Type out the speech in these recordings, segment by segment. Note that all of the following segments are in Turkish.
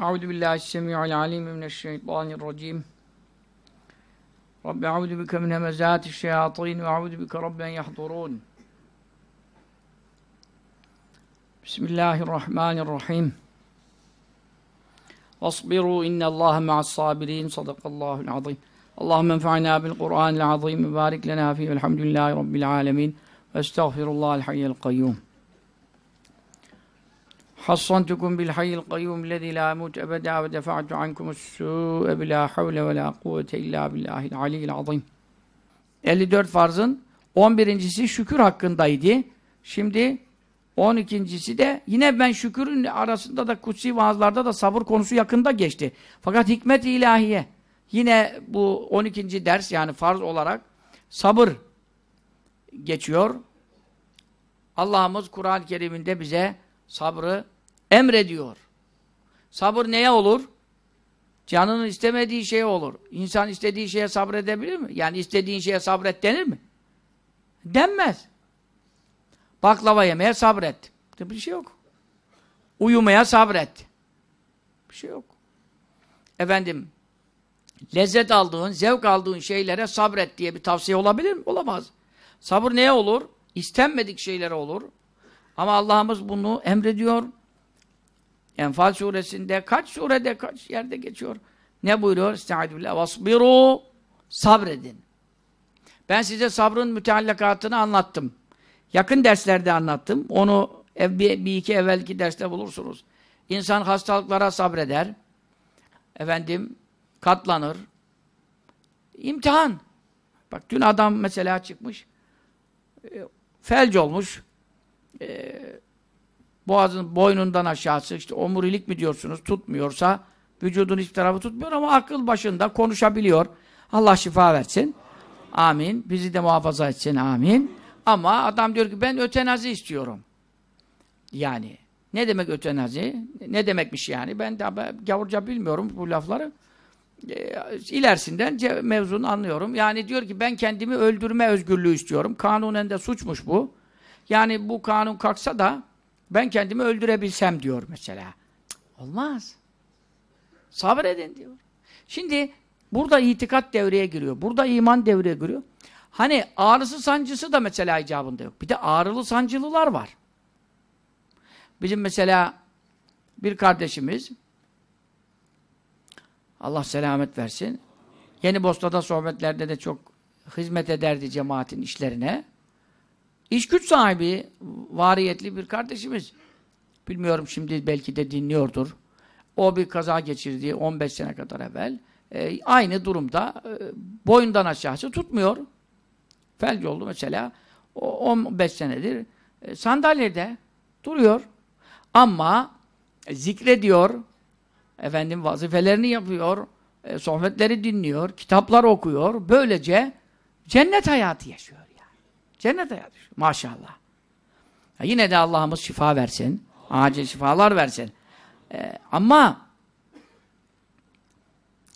Euzu billahi semiul alim mineşşeytanirracim. Rabbi euzu bike min hemezatiş şeyatin ve euzu bike rabben yahdurun. Bismillahirrahmanirrahim. Vasbiru innallaha ma'as sabirin. Sadakallahul azim. Allahümme enfa'na bil Kur'anil azim. Mübarek lena fihi. Elhamdülillahi rabbil alamin. Ve estağfirullahal hayyul kayyum. حصنتكم بالحي القيوم الذي لا يموت أبدا ودفعت عنكم السوء بلا حول ولا قوة إلا بالله العلي العظيم 54 farzın 11.si şükür hakkındaydı. Şimdi 12.si de yine ben şükürün arasında da kutsi vaazlarda da sabır konusu yakında geçti. Fakat hikmet ilahiye yine bu 12. ders yani farz olarak sabır geçiyor. Allah'ımız Kur'an-ı Kerim'inde bize sabrı emrediyor. Sabır neye olur? Canının istemediği şeye olur. İnsan istediği şeye sabredebilir mi? Yani istediğin şeye sabret denir mi? Denmez. Baklava yemeye sabret. Bir şey yok. Uyumaya sabret. Bir şey yok. Efendim, lezzet aldığın, zevk aldığın şeylere sabret diye bir tavsiye olabilir mi? Olamaz. Sabır neye olur? İstenmedik şeylere olur. Ama Allah'ımız bunu emrediyor. Enfal suresinde kaç surede kaç yerde geçiyor. Ne buyuruyor? Estaizu billah. Vasbiru sabredin. Ben size sabrın müteallakatını anlattım. Yakın derslerde anlattım. Onu bir iki evvelki derste bulursunuz. İnsan hastalıklara sabreder. Efendim katlanır. İmtihan. Bak dün adam mesela çıkmış. E, felç olmuş. E, boğazın boynundan aşağısı işte omurilik mi diyorsunuz tutmuyorsa vücudun hiçbir tarafı tutmuyor ama akıl başında konuşabiliyor. Allah şifa versin. Amin. Bizi de muhafaza etsin. Amin. Ama adam diyor ki ben ötenazi istiyorum. Yani ne demek ötenazi? Ne demekmiş yani? Ben de gavurca bilmiyorum bu lafları. E, mevzunu anlıyorum. Yani diyor ki ben kendimi öldürme özgürlüğü istiyorum. Kanunen de suçmuş bu. Yani bu kanun kalksa da ben kendimi öldürebilsem diyor mesela. Cık, olmaz. Sabredin diyor. Şimdi burada itikat devreye giriyor. Burada iman devreye giriyor. Hani ağrısı sancısı da mesela icabında yok. Bir de ağrılı sancılılar var. Bizim mesela bir kardeşimiz Allah selamet versin. Yeni Bosna'da sohbetlerde de çok hizmet ederdi cemaatin işlerine. İş güç sahibi, variyetli bir kardeşimiz. Bilmiyorum şimdi belki de dinliyordur. O bir kaza geçirdi 15 sene kadar evvel. E, aynı durumda e, boyundan aşağısı tutmuyor. Felç oldu mesela. O 15 senedir e, sandalyede duruyor. Ama e, zikrediyor. Efendim vazifelerini yapıyor. E, sohbetleri dinliyor. Kitaplar okuyor. Böylece cennet hayatı yaşıyor. Cennet hayatı. Maşallah. Ya yine de Allah'ımız şifa versin. Acil şifalar versin. Ee, ama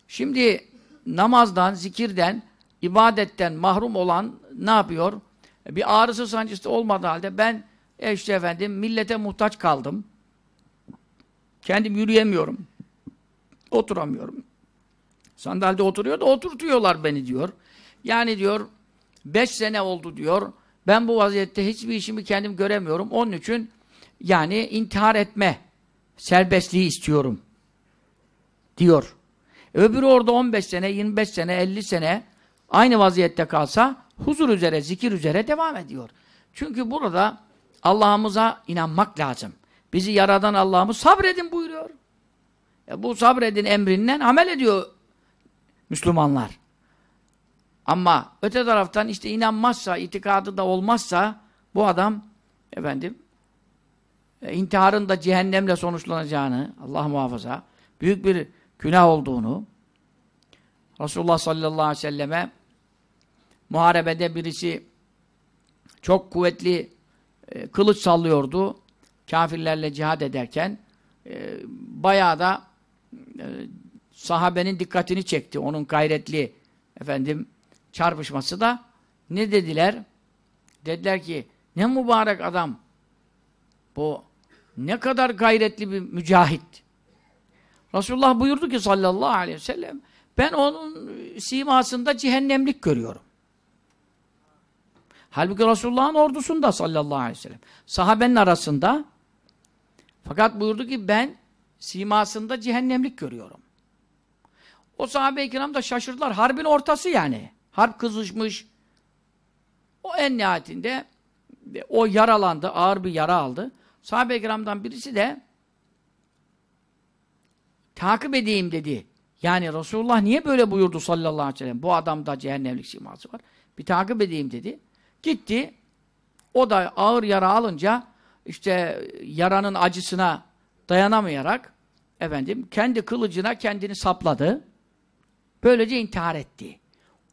şimdi namazdan, zikirden, ibadetten mahrum olan ne yapıyor? Bir ağrısı sancısı olmadığı halde ben e işte efendim millete muhtaç kaldım. Kendim yürüyemiyorum. Oturamıyorum. Sandalyede oturuyor da oturtuyorlar beni diyor. Yani diyor Beş sene oldu diyor. Ben bu vaziyette hiçbir işimi kendim göremiyorum. Onun için yani intihar etme serbestliği istiyorum. Diyor. Öbürü orada 15 sene, 25 sene, 50 sene aynı vaziyette kalsa huzur üzere, zikir üzere devam ediyor. Çünkü burada Allah'ımıza inanmak lazım. Bizi yaradan Allah'ımız sabredin buyuruyor. E bu sabredin emrinden amel ediyor Müslümanlar. Ama öte taraftan işte inanmazsa, itikadı da olmazsa bu adam efendim e, intiharın da cehennemle sonuçlanacağını Allah muhafaza büyük bir günah olduğunu Resulullah sallallahu aleyhi ve selleme muharebede birisi çok kuvvetli e, kılıç sallıyordu kafirlerle cihad ederken e, bayağı da e, sahabenin dikkatini çekti. Onun gayretli efendim çarpışması da ne dediler? Dediler ki ne mübarek adam. Bu ne kadar gayretli bir mücahit. Resulullah buyurdu ki sallallahu aleyhi ve sellem ben onun simasında cehennemlik görüyorum. Halbuki Resulullah'ın ordusunda sallallahu aleyhi ve sellem. Sahabenin arasında fakat buyurdu ki ben simasında cehennemlik görüyorum. O sahabe-i kiram da şaşırdılar. Harbin ortası yani. Harp kızışmış. O en nihayetinde o yaralandı. Ağır bir yara aldı. Sahabe-i kiramdan birisi de takip edeyim dedi. Yani Resulullah niye böyle buyurdu sallallahu aleyhi ve sellem? Bu adamda cehennemlik siması var. Bir takip edeyim dedi. Gitti. O da ağır yara alınca işte yaranın acısına dayanamayarak efendim kendi kılıcına kendini sapladı. Böylece intihar etti.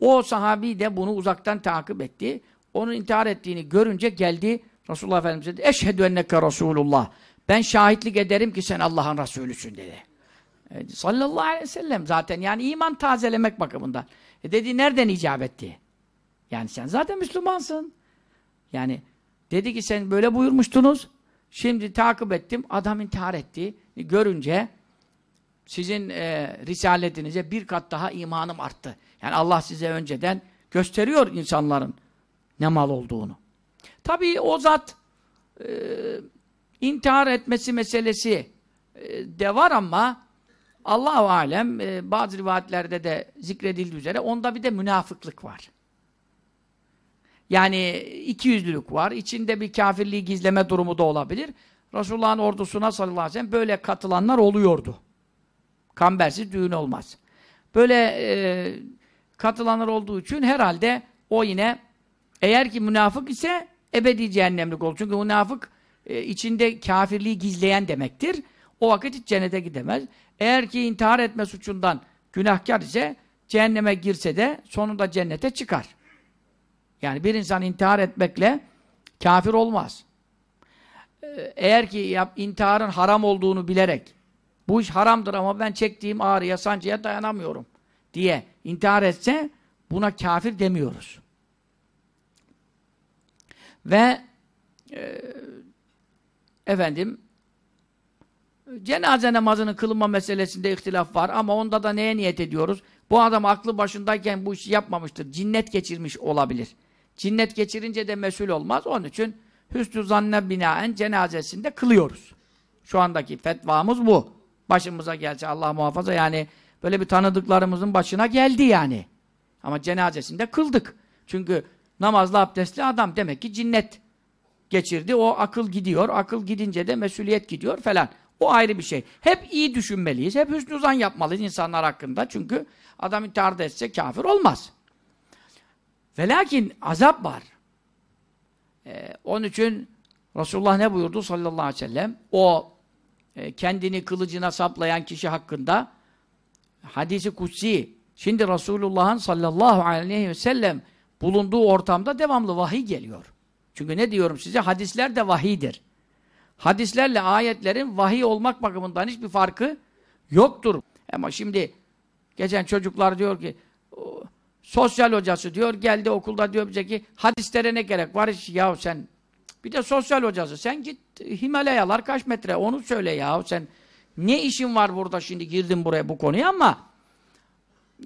O sahabi de bunu uzaktan takip etti. Onun intihar ettiğini görünce geldi Resulullah Efendimiz'e dedi. Eşhedü enneke Resulullah. Ben şahitlik ederim ki sen Allah'ın Resulüsün dedi. E, sallallahu aleyhi ve sellem zaten yani iman tazelemek bakımından. E dedi nereden icap etti? Yani sen zaten Müslümansın. Yani dedi ki sen böyle buyurmuştunuz. Şimdi takip ettim. Adam intihar etti. Görünce sizin e, risaletinize bir kat daha imanım arttı. Yani Allah size önceden gösteriyor insanların ne mal olduğunu. Tabii o zat e, intihar etmesi meselesi e, de var ama Allahu alem e, bazı rivayetlerde de zikredildiği üzere onda bir de münafıklık var. Yani iki yüzlülük var. İçinde bir kafirliği gizleme durumu da olabilir. Resulullah'ın ordusuna sallallahu aleyhi ve sellem böyle katılanlar oluyordu. Kambersiz düğün olmaz. Böyle e, katılanlar olduğu için herhalde o yine eğer ki münafık ise ebedi cehennemlik olur. Çünkü münafık e, içinde kafirliği gizleyen demektir. O vakit hiç cennete gidemez. Eğer ki intihar etme suçundan günahkar ise cehenneme girse de sonunda cennete çıkar. Yani bir insan intihar etmekle kafir olmaz. Ee, eğer ki yap, intiharın haram olduğunu bilerek bu iş haramdır ama ben çektiğim ağrıya, sancıya dayanamıyorum diye intihar etse buna kafir demiyoruz. Ve e, efendim cenaze namazının kılınma meselesinde ihtilaf var ama onda da neye niyet ediyoruz? Bu adam aklı başındayken bu işi yapmamıştır. Cinnet geçirmiş olabilir. Cinnet geçirince de mesul olmaz. Onun için hüsnü zanne binaen cenazesinde kılıyoruz. Şu andaki fetvamız bu. Başımıza gelse Allah muhafaza yani böyle bir tanıdıklarımızın başına geldi yani. Ama cenazesinde kıldık. Çünkü namazlı abdestli adam demek ki cinnet geçirdi. O akıl gidiyor. Akıl gidince de mesuliyet gidiyor falan. O ayrı bir şey. Hep iyi düşünmeliyiz. Hep hüsnü zan yapmalıyız insanlar hakkında. Çünkü adam intihar etse kafir olmaz. Ve lakin azap var. Ee, onun için Resulullah ne buyurdu sallallahu aleyhi ve sellem? O e, kendini kılıcına saplayan kişi hakkında hadisi kutsi. Şimdi Resulullah'ın sallallahu aleyhi ve sellem bulunduğu ortamda devamlı vahiy geliyor. Çünkü ne diyorum size? Hadisler de vahiydir. Hadislerle ayetlerin vahiy olmak bakımından hiçbir farkı yoktur. Ama şimdi geçen çocuklar diyor ki sosyal hocası diyor geldi okulda diyor bize ki hadislere ne gerek var ya sen bir de sosyal hocası sen git Himalayalar kaç metre onu söyle ya sen ne işin var burada şimdi girdin buraya bu konuya ama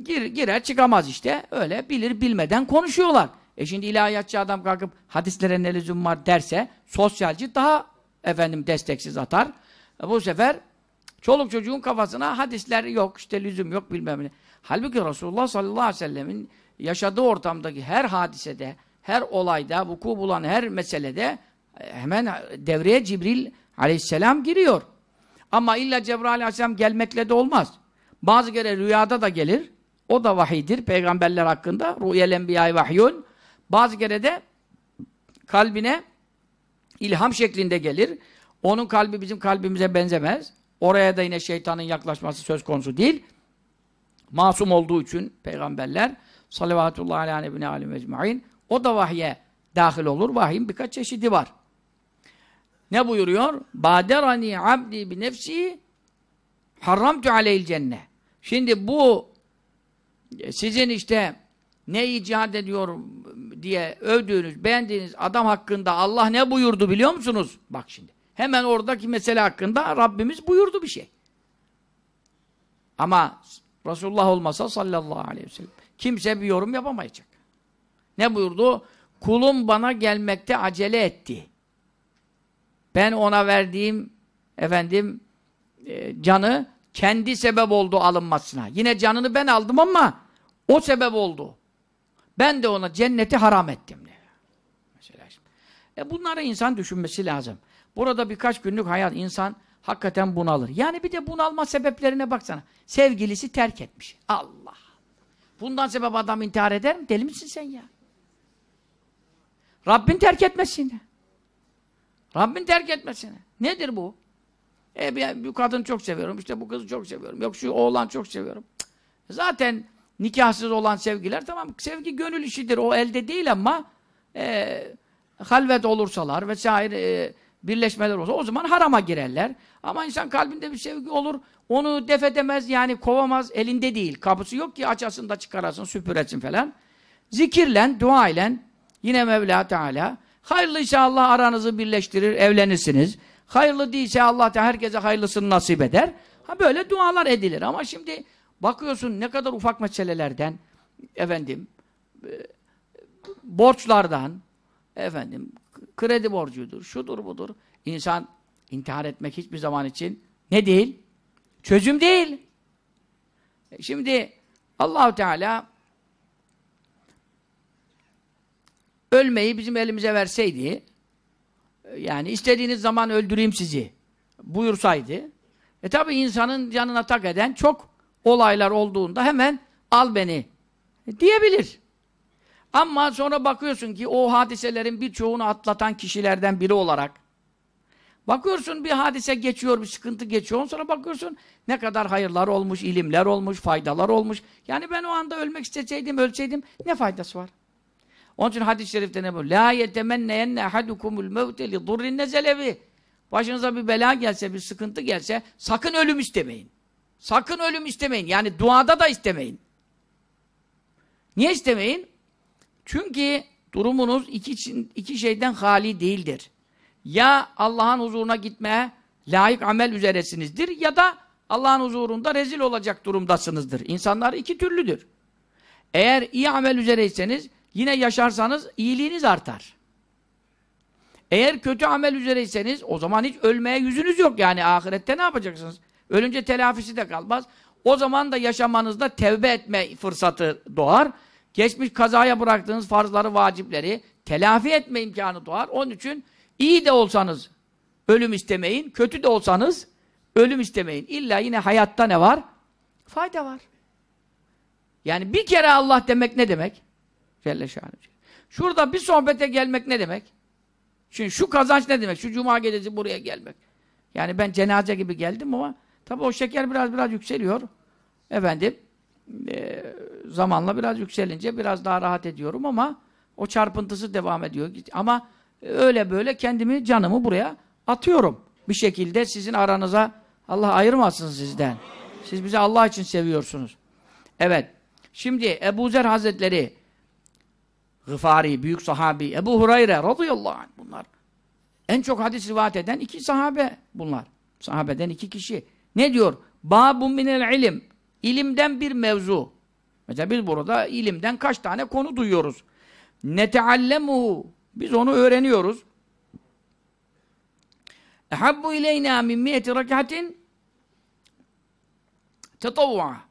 gir, girer çıkamaz işte öyle bilir bilmeden konuşuyorlar. E şimdi ilahiyatçı adam kalkıp hadislere ne lüzum var derse sosyalci daha efendim desteksiz atar. E bu sefer çoluk çocuğun kafasına hadisler yok işte lüzum yok bilmem ne. Halbuki Resulullah sallallahu aleyhi ve sellemin yaşadığı ortamdaki her hadisede, her olayda, vuku bulan her meselede e, hemen devreye Cibril aleyhisselam giriyor. Ama illa Cebrail aleyhisselam gelmekle de olmaz. Bazı kere rüyada da gelir. O da vahidir peygamberler hakkında. Rüyel enbiyayı vahyun. Bazı kere de kalbine ilham şeklinde gelir. Onun kalbi bizim kalbimize benzemez. Oraya da yine şeytanın yaklaşması söz konusu değil. Masum olduğu için peygamberler salavatullah ala nebine alim ecmain o da vahye dahil olur. Vahyin birkaç çeşidi var. Ne buyuruyor? Baderani abdi bi nefsi haramtu aleyhil cenne. Şimdi bu sizin işte ne icat ediyor diye övdüğünüz, beğendiğiniz adam hakkında Allah ne buyurdu biliyor musunuz? Bak şimdi. Hemen oradaki mesele hakkında Rabbimiz buyurdu bir şey. Ama Resulullah olmasa sallallahu aleyhi ve sellem kimse bir yorum yapamayacak. Ne buyurdu? Kulum bana gelmekte acele etti. Ben ona verdiğim efendim e, canı kendi sebep oldu alınmasına. Yine canını ben aldım ama o sebep oldu. Ben de ona cenneti haram ettim. Diyor. Mesela şimdi. E bunları insan düşünmesi lazım. Burada birkaç günlük hayat insan hakikaten bunalır. Yani bir de bunalma sebeplerine baksana. Sevgilisi terk etmiş. Allah. Bundan sebep adam intihar eder mi? Deli misin sen ya? Rabbin terk etmesin. Rabbin terk etmesin. Nedir bu? E ben bu kadını çok seviyorum, işte bu kızı çok seviyorum. Yok şu oğlan çok seviyorum. Zaten nikahsız olan sevgiler tamam sevgi gönül işidir. O elde değil ama e, halvet olursalar vesaire e, birleşmeler olsa o zaman harama girerler. Ama insan kalbinde bir sevgi olur. Onu def edemez yani kovamaz. Elinde değil. Kapısı yok ki açasın da çıkarasın, süpüresin falan. Zikirlen, dua ile yine Mevla Teala hayırlıysa Allah aranızı birleştirir, evlenirsiniz. Hayırlı değilse Allah da herkese hayırlısını nasip eder. Ha böyle dualar edilir ama şimdi bakıyorsun ne kadar ufak meselelerden efendim e, borçlardan efendim kredi borcudur, şudur budur. İnsan intihar etmek hiçbir zaman için ne değil? Çözüm değil. E şimdi Allahu Teala ölmeyi bizim elimize verseydi yani istediğiniz zaman öldüreyim sizi buyursaydı e tabi insanın canına tak eden çok olaylar olduğunda hemen al beni diyebilir. Ama sonra bakıyorsun ki o hadiselerin birçoğunu atlatan kişilerden biri olarak bakıyorsun bir hadise geçiyor, bir sıkıntı geçiyor. Sonra bakıyorsun ne kadar hayırlar olmuş, ilimler olmuş, faydalar olmuş. Yani ben o anda ölmek isteseydim, ölseydim ne faydası var? Onun için hadis-i şerifte ne bu? La yetemenneyenne ahadukumul mevte li durrin nezelevi. Başınıza bir bela gelse, bir sıkıntı gelse sakın ölüm istemeyin. Sakın ölüm istemeyin. Yani duada da istemeyin. Niye istemeyin? Çünkü durumunuz iki, iki şeyden hali değildir. Ya Allah'ın huzuruna gitmeye layık amel üzeresinizdir ya da Allah'ın huzurunda rezil olacak durumdasınızdır. İnsanlar iki türlüdür. Eğer iyi amel üzereyseniz yine yaşarsanız iyiliğiniz artar. Eğer kötü amel üzereyseniz o zaman hiç ölmeye yüzünüz yok. Yani ahirette ne yapacaksınız? Ölünce telafisi de kalmaz. O zaman da yaşamanızda tevbe etme fırsatı doğar. Geçmiş kazaya bıraktığınız farzları, vacipleri telafi etme imkanı doğar. Onun için iyi de olsanız ölüm istemeyin, kötü de olsanız ölüm istemeyin. İlla yine hayatta ne var? Fayda var. Yani bir kere Allah demek ne demek? Celle şanı. Şurada bir sohbete gelmek ne demek? Şimdi şu kazanç ne demek? Şu cuma gecesi buraya gelmek. Yani ben cenaze gibi geldim ama tabi o şeker biraz biraz yükseliyor. Efendim e, zamanla biraz yükselince biraz daha rahat ediyorum ama o çarpıntısı devam ediyor. Ama öyle böyle kendimi, canımı buraya atıyorum. Bir şekilde sizin aranıza Allah ayırmasın sizden. Siz bizi Allah için seviyorsunuz. Evet. Şimdi Ebu Zer Hazretleri Gıfari, büyük sahabi, Ebu Hureyre radıyallahu anh bunlar. En çok hadis rivayet eden iki sahabe bunlar. Sahabeden iki kişi. Ne diyor? Babun minel ilim. İlimden bir mevzu. Mesela biz burada ilimden kaç tane konu duyuyoruz. Neteallemuhu. Biz onu öğreniyoruz. Ehabbu ileyna min miyeti rekatin tetavva.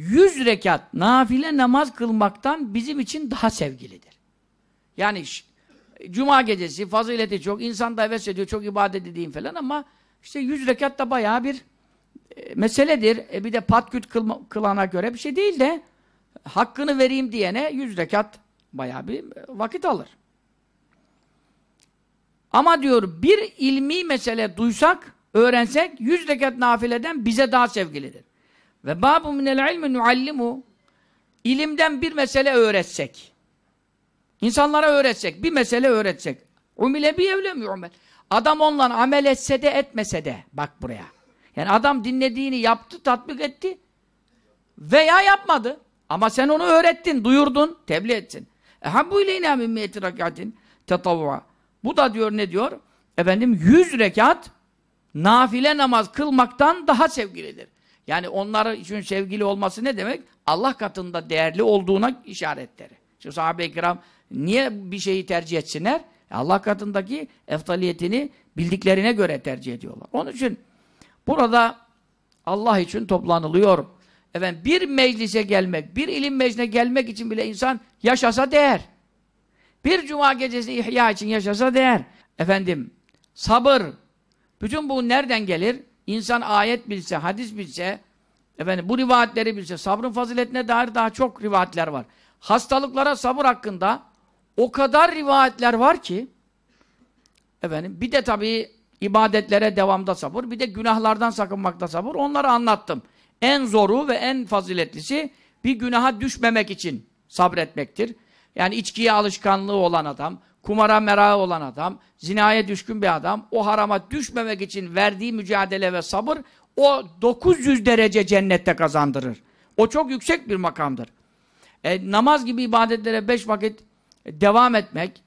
Yüz rekat nafile namaz kılmaktan bizim için daha sevgilidir. Yani cuma gecesi fazileti çok, insan da heves ediyor, çok ibadet edeyim falan ama işte yüz rekat da bayağı bir e, meseledir. E bir de patküt kılma, kılana göre bir şey değil de hakkını vereyim diyene yüz rekat bayağı bir vakit alır. Ama diyor bir ilmi mesele duysak, öğrensek yüz rekat nafileden bize daha sevgilidir. Ve babu minel ilmi nuallimu ilimden bir mesele öğretsek. İnsanlara öğretsek, bir mesele öğretsek. Umile bir evlem yu'mel. Adam onunla amel etse de etmese de bak buraya. Yani adam dinlediğini yaptı, tatbik etti veya yapmadı. Ama sen onu öğrettin, duyurdun, tebliğ etsin. Ehabbu ileyna min miyeti rekatin tetavva. Bu da diyor ne diyor? Efendim yüz rekat nafile namaz kılmaktan daha sevgilidir. Yani onlara için sevgili olması ne demek? Allah katında değerli olduğuna işaretleri. Şu sahabe-i kiram niye bir şeyi tercih etsinler? Allah katındaki eftaliyetini bildiklerine göre tercih ediyorlar. Onun için burada Allah için toplanılıyor. Efendim bir meclise gelmek, bir ilim meclisine gelmek için bile insan yaşasa değer. Bir cuma gecesi ihya için yaşasa değer. Efendim sabır. Bütün bu nereden gelir? İnsan ayet bilse, hadis bilse, efendim bu rivayetleri bilse, sabrın faziletine dair daha çok rivayetler var. Hastalıklara sabır hakkında o kadar rivayetler var ki efendim bir de tabii ibadetlere devamda sabır, bir de günahlardan sakınmakta sabır. Onları anlattım. En zoru ve en faziletlisi bir günaha düşmemek için sabretmektir. Yani içkiye alışkanlığı olan adam, kumara merağı olan adam, zinaya düşkün bir adam, o harama düşmemek için verdiği mücadele ve sabır, o 900 derece cennette kazandırır. O çok yüksek bir makamdır. E, namaz gibi ibadetlere beş vakit devam etmek,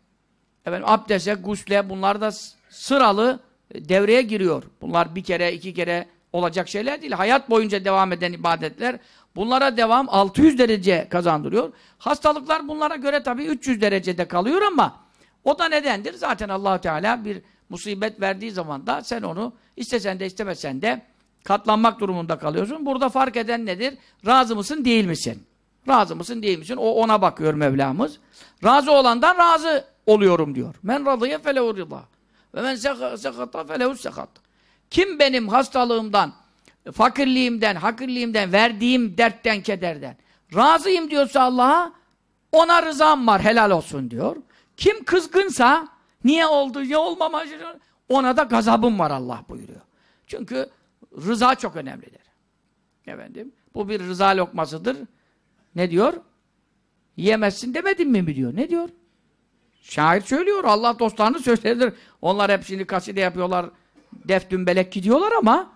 efendim, abdese, gusle, bunlar da sıralı devreye giriyor. Bunlar bir kere, iki kere olacak şeyler değil. Hayat boyunca devam eden ibadetler, bunlara devam 600 derece kazandırıyor. Hastalıklar bunlara göre tabii 300 derecede kalıyor ama o da nedendir? Zaten allah Teala bir musibet verdiği zaman da sen onu istesen de istemesen de katlanmak durumunda kalıyorsun. Burada fark eden nedir? Razı mısın, değil misin? Razı mısın, değil misin? O ona bakıyor Mevlamız. Razı olandan razı oluyorum diyor. Men radıya felehu. Ve men sekata felehu sekat. Kim benim hastalığımdan, fakirliğimden, hakirliğimden, verdiğim dertten, kederden razıyım diyorsa Allah'a ona rızam var, helal olsun diyor. Kim kızgınsa, niye oldu, niye olmama ona da gazabım var Allah buyuruyor. Çünkü rıza çok önemlidir. Efendim, bu bir rıza lokmasıdır. Ne diyor? Yiyemezsin demedim mi mi diyor. Ne diyor? Şair söylüyor. Allah dostlarını söyledir. Onlar hep şimdi kaside yapıyorlar. Def dümbelek gidiyorlar ama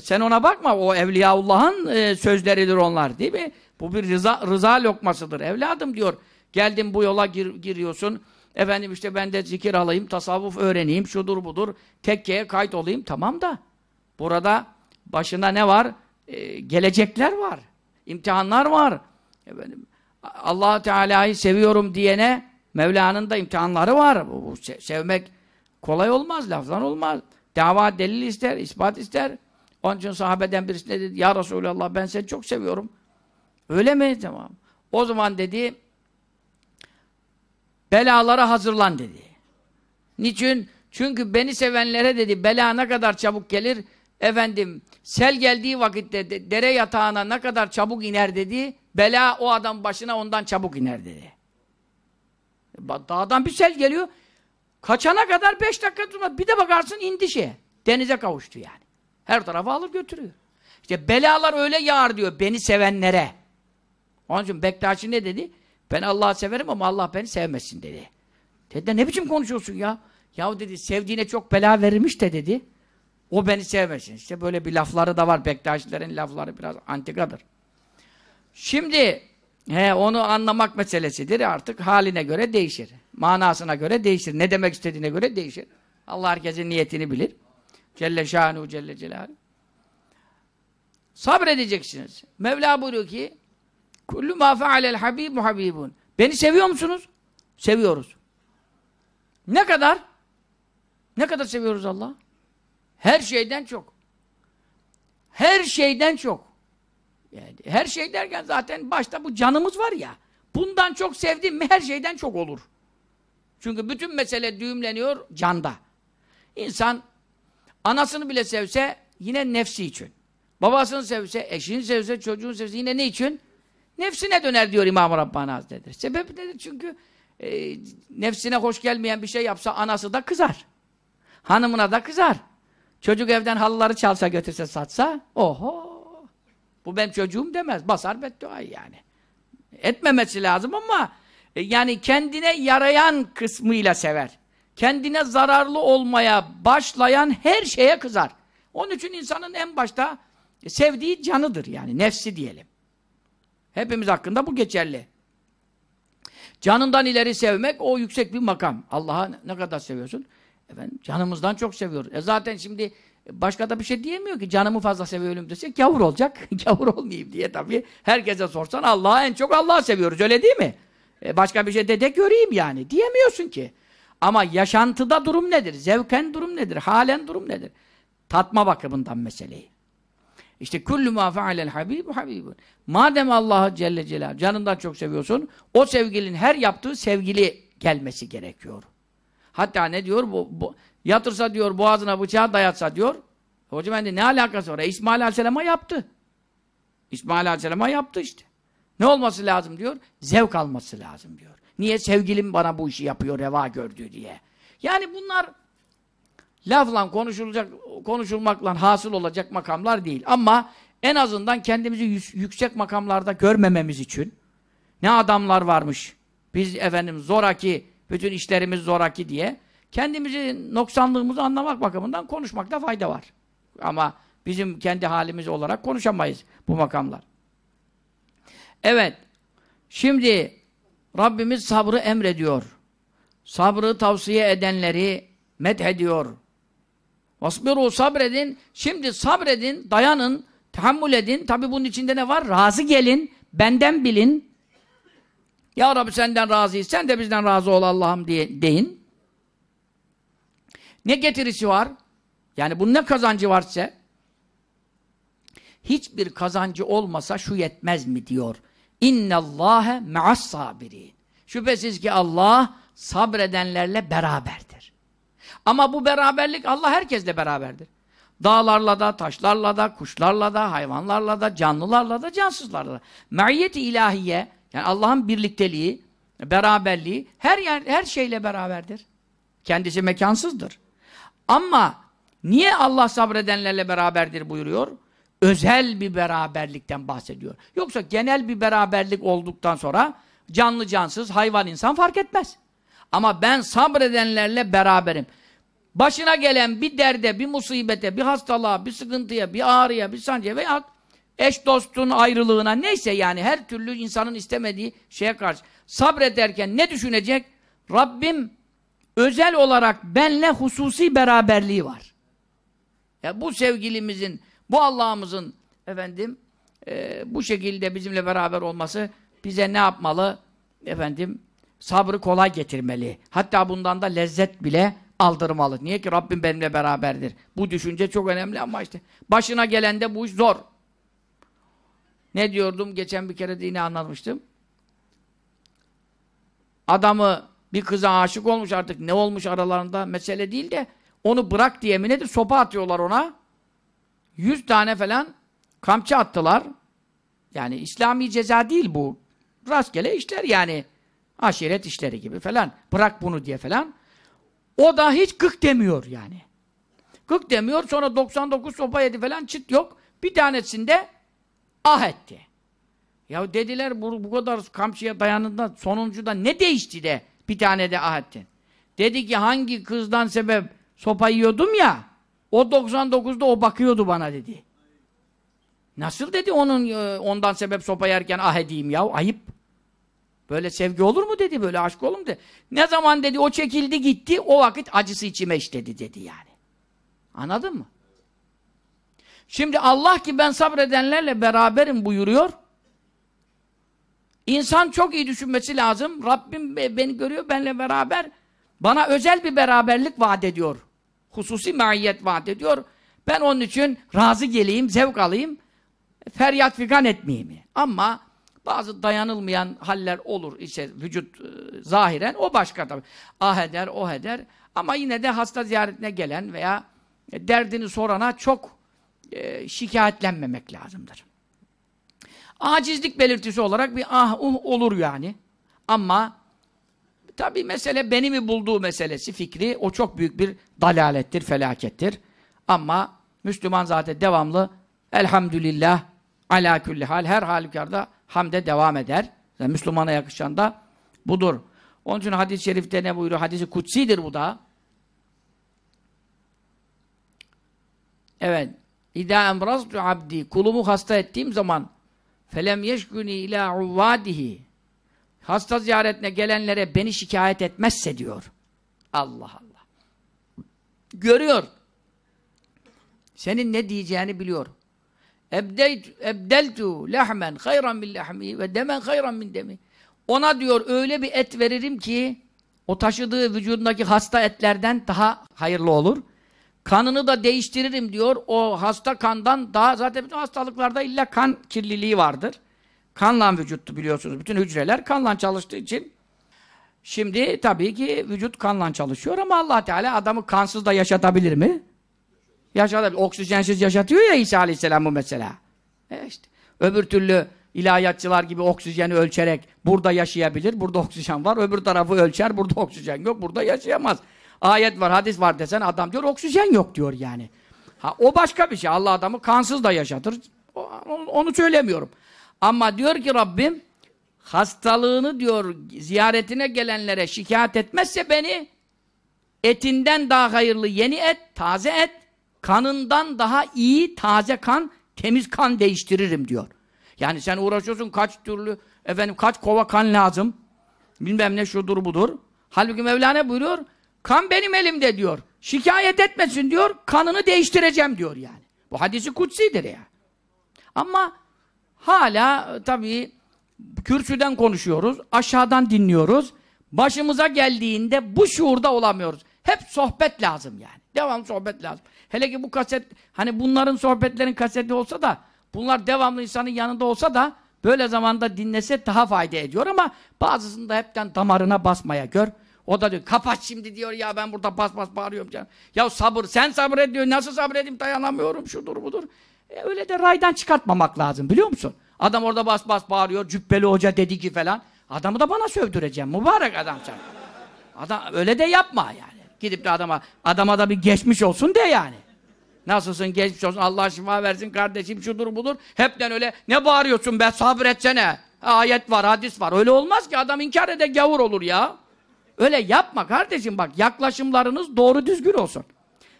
sen ona bakma. O Evliyaullah'ın e, sözleridir onlar değil mi? Bu bir rıza, rıza lokmasıdır. Evladım diyor. Geldin bu yola gir, giriyorsun. Efendim işte ben de zikir alayım, tasavvuf öğreneyim, şudur budur. Tekkeye kayıt olayım. Tamam da burada başına ne var? Ee, gelecekler var. İmtihanlar var. Efendim, allah Teala'yı seviyorum diyene Mevla'nın da imtihanları var. Bu, sevmek kolay olmaz, laftan olmaz. Dava delil ister, ispat ister. Onun için sahabeden birisi dedi, Ya Resulallah ben seni çok seviyorum. Öyle mi? Tamam. O zaman dedi, belalara hazırlan dedi. Niçin? Çünkü beni sevenlere dedi, bela ne kadar çabuk gelir, efendim, sel geldiği vakitte de, dere yatağına ne kadar çabuk iner dedi, bela o adam başına ondan çabuk iner dedi. Dağdan bir sel geliyor, kaçana kadar beş dakika durmaz, bir de bakarsın indi şeye, denize kavuştu yani. Her tarafı alır götürüyor. İşte belalar öyle yağar diyor, beni sevenlere. Onun için Bektaşi ne dedi? Ben Allah'ı severim ama Allah beni sevmesin dedi. Dedi ne biçim konuşuyorsun ya? Yahu dedi sevdiğine çok bela verilmiş de dedi. O beni sevmesin. İşte böyle bir lafları da var. Bektaşilerin lafları biraz antikadır. Şimdi he, onu anlamak meselesidir. Artık haline göre değişir. Manasına göre değişir. Ne demek istediğine göre değişir. Allah herkesin niyetini bilir. Celle şanuhu celle celaluhu. Sabredeceksiniz. Mevla buyuruyor ki Kullu ma fealel habibu habibun. Beni seviyor musunuz? Seviyoruz. Ne kadar? Ne kadar seviyoruz Allah? Her şeyden çok. Her şeyden çok. Yani her şey derken zaten başta bu canımız var ya. Bundan çok sevdim mi her şeyden çok olur. Çünkü bütün mesele düğümleniyor canda. İnsan anasını bile sevse yine nefsi için. Babasını sevse, eşini sevse, çocuğunu sevse yine ne için? Nefsine döner diyor İmam-ı Rabbani Hazretleri. Sebep nedir? Çünkü e, nefsine hoş gelmeyen bir şey yapsa anası da kızar. Hanımına da kızar. Çocuk evden halıları çalsa götürse satsa, oho! Bu benim çocuğum demez. Basar bedduayı yani. Etmemesi lazım ama e, yani kendine yarayan kısmıyla sever. Kendine zararlı olmaya başlayan her şeye kızar. Onun için insanın en başta sevdiği canıdır yani. Nefsi diyelim. Hepimiz hakkında bu geçerli. Canından ileri sevmek o yüksek bir makam. Allah'a ne kadar seviyorsun? Efendim canımızdan çok seviyoruz. E zaten şimdi Başka da bir şey diyemiyor ki. Canımı fazla seviyorum dese gavur olacak. gavur olmayayım diye tabii. Herkese sorsan Allah'ı en çok Allah'ı seviyoruz. Öyle değil mi? E başka bir şey de de göreyim yani. Diyemiyorsun ki. Ama yaşantıda durum nedir? Zevken durum nedir? Halen durum nedir? Tatma bakımından meseleyi. İşte kullu ma fealel habibu habibun. Madem Allah'ı Celle Celaluhu canından çok seviyorsun, o sevgilinin her yaptığı sevgili gelmesi gerekiyor. Hatta ne diyor? Bu, bu, yatırsa diyor, boğazına bıçağı dayatsa diyor. Hocam ben de ne alakası var? E, İsmail Aleyhisselam'a yaptı. İsmail Aleyhisselam'a yaptı işte. Ne olması lazım diyor? Zevk alması lazım diyor. Niye? Sevgilim bana bu işi yapıyor, reva gördü diye. Yani bunlar lafla konuşulacak, konuşulmakla hasıl olacak makamlar değil. Ama en azından kendimizi yüksek makamlarda görmememiz için ne adamlar varmış. Biz efendim zoraki, bütün işlerimiz zoraki diye kendimizi noksanlığımızı anlamak bakımından konuşmakta fayda var. Ama bizim kendi halimiz olarak konuşamayız bu makamlar. Evet. Şimdi Rabbimiz sabrı emrediyor. Sabrı tavsiye edenleri methediyor. Vasbiru sabredin. Şimdi sabredin, dayanın, tahammül edin. Tabi bunun içinde ne var? Razı gelin, benden bilin. Ya Rabbi senden razıyız, sen de bizden razı ol Allah'ım diye deyin. Ne getirisi var? Yani bunun ne kazancı varsa hiçbir kazancı olmasa şu yetmez mi diyor. İnnallâhe me'as sabirin. Şüphesiz ki Allah sabredenlerle beraberdir. Ama bu beraberlik Allah herkesle beraberdir. Dağlarla da, taşlarla da, kuşlarla da, hayvanlarla da, canlılarla da, cansızlarla da. Me'iyet-i ilahiye, yani Allah'ın birlikteliği, beraberliği her yer, her şeyle beraberdir. Kendisi mekansızdır. Ama niye Allah sabredenlerle beraberdir buyuruyor? Özel bir beraberlikten bahsediyor. Yoksa genel bir beraberlik olduktan sonra canlı cansız, hayvan insan fark etmez. Ama ben sabredenlerle beraberim. Başına gelen bir derde, bir musibete, bir hastalığa, bir sıkıntıya, bir ağrıya, bir sancıya veya eş dostun ayrılığına neyse yani her türlü insanın istemediği şeye karşı sabrederken ne düşünecek? Rabbim özel olarak benle hususi beraberliği var. Ya bu sevgilimizin, bu Allah'ımızın efendim e, bu şekilde bizimle beraber olması bize ne yapmalı? Efendim sabrı kolay getirmeli. Hatta bundan da lezzet bile aldırmalı. Niye ki Rabbim benimle beraberdir. Bu düşünce çok önemli ama işte başına gelende bu iş zor. Ne diyordum? Geçen bir kere de yine anlatmıştım. Adamı bir kıza aşık olmuş artık ne olmuş aralarında mesele değil de onu bırak diye mi nedir? Sopa atıyorlar ona. Yüz tane falan kamçı attılar. Yani İslami ceza değil bu. Rastgele işler yani. Aşiret işleri gibi falan. Bırak bunu diye falan. O da hiç gık demiyor yani. Gık demiyor sonra 99 sopa yedi falan çıt yok. Bir tanesinde ah etti. Ya dediler bu, bu kadar kamçıya dayanında sonuncuda ne değişti de bir tane de ah ettin. Dedi ki hangi kızdan sebep sopa yiyordum ya o 99'da o bakıyordu bana dedi. Nasıl dedi onun e, ondan sebep sopa yerken ah edeyim ya ayıp. Böyle sevgi olur mu dedi, böyle aşk olur mu dedi. Ne zaman dedi o çekildi gitti, o vakit acısı içime işledi dedi yani. Anladın mı? Şimdi Allah ki ben sabredenlerle beraberim buyuruyor. İnsan çok iyi düşünmesi lazım. Rabbim beni görüyor, benimle beraber. Bana özel bir beraberlik vaat ediyor. Hususi maiyet vaat ediyor. Ben onun için razı geleyim, zevk alayım, feryat figan etmeyeyim. Ama bazı dayanılmayan haller olur ise vücut e, zahiren o başka tabii. Ah eder, o oh eder. Ama yine de hasta ziyaretine gelen veya derdini sorana çok e, şikayetlenmemek lazımdır. Acizlik belirtisi olarak bir ah uh olur yani. Ama tabii mesele beni mi bulduğu meselesi, fikri o çok büyük bir dalalettir, felakettir. Ama Müslüman zaten devamlı elhamdülillah ala külli hal her halükarda hamde devam eder. Yani Müslümana yakışan da budur. Onun için hadis-i şerifte ne buyuruyor? Hadisi kutsidir bu da. Evet. İdâ emraztu abdi. Kulumu hasta ettiğim zaman felem yeşkuni ilâ uvvâdihi. Hasta ziyaretine gelenlere beni şikayet etmezse diyor. Allah Allah. Görüyor. Senin ne diyeceğini biliyorum. Ebdeyt, ebdeltu lehmen hayran min lehmi ve demen hayran min demi. Ona diyor öyle bir et veririm ki o taşıdığı vücudundaki hasta etlerden daha hayırlı olur. Kanını da değiştiririm diyor. O hasta kandan daha zaten bütün hastalıklarda illa kan kirliliği vardır. Kanla vücuttu biliyorsunuz. Bütün hücreler kanla çalıştığı için Şimdi tabii ki vücut kanla çalışıyor ama allah Teala adamı kansız da yaşatabilir mi? Yaşatabilir. Oksijensiz yaşatıyor ya İsa Aleyhisselam bu mesela. E işte. Öbür türlü ilahiyatçılar gibi oksijeni ölçerek burada yaşayabilir, burada oksijen var. Öbür tarafı ölçer, burada oksijen yok, burada yaşayamaz. Ayet var, hadis var desen adam diyor oksijen yok diyor yani. Ha, o başka bir şey. Allah adamı kansız da yaşatır. Onu söylemiyorum. Ama diyor ki Rabbim hastalığını diyor ziyaretine gelenlere şikayet etmezse beni etinden daha hayırlı yeni et, taze et, kanından daha iyi taze kan, temiz kan değiştiririm diyor. Yani sen uğraşıyorsun kaç türlü, efendim kaç kova kan lazım, bilmem ne şudur budur. Halbuki Mevlana buyuruyor, kan benim elimde diyor. Şikayet etmesin diyor, kanını değiştireceğim diyor yani. Bu hadisi kutsidir ya. Ama hala tabii kürsüden konuşuyoruz, aşağıdan dinliyoruz. Başımıza geldiğinde bu şuurda olamıyoruz. Hep sohbet lazım yani. Devam sohbet lazım. Hele ki bu kaset, hani bunların sohbetlerin kaseti olsa da, bunlar devamlı insanın yanında olsa da, böyle zamanda dinlese daha fayda ediyor ama bazısında hepten damarına basmaya gör. O da diyor, kapat şimdi diyor ya ben burada bas bas bağırıyorum canım. Ya sabır, sen sabır diyor, nasıl sabredeyim dayanamıyorum, şudur budur. E, öyle de raydan çıkartmamak lazım biliyor musun? Adam orada bas bas bağırıyor. Cübbeli hoca dedi ki falan. Adamı da bana sövdüreceğim. Mübarek adam sen. Adam öyle de yapma yani. Gidip de adama adama da bir geçmiş olsun de yani. Nasılsın geçmiş olsun Allah şifa versin kardeşim şudur budur. Hepten öyle ne bağırıyorsun be sabretsene. Ayet var hadis var. Öyle olmaz ki adam inkar ede gavur olur ya. Öyle yapma kardeşim bak yaklaşımlarınız doğru düzgün olsun.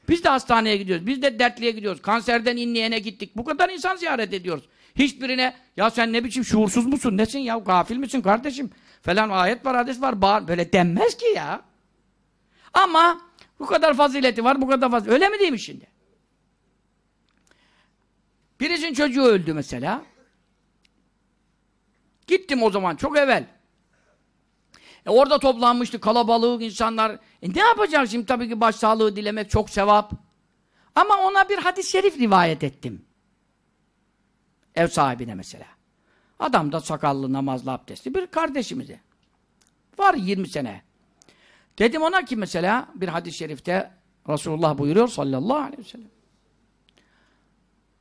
Biz de hastaneye gidiyoruz. Biz de dertliye gidiyoruz. Kanserden inleyene gittik. Bu kadar insan ziyaret ediyoruz. Hiçbirine ya sen ne biçim şuursuz musun? Nesin ya? Gafil misin kardeşim? Falan ayet var, hadis var. Bağır. Böyle denmez ki ya. Ama bu kadar fazileti var, bu kadar fazileti. Öyle mi değil mi şimdi? Birisinin çocuğu öldü mesela. Gittim o zaman çok evvel. E orada toplanmıştı kalabalık insanlar. E ne yapacağım şimdi tabii ki başsağlığı dilemek çok sevap. Ama ona bir hadis-i şerif rivayet ettim. Ev sahibine mesela. Adam da sakallı, namazlı, abdestli bir kardeşimize. Var 20 sene. Dedim ona ki mesela bir hadis-i şerifte Resulullah buyuruyor sallallahu aleyhi ve sellem.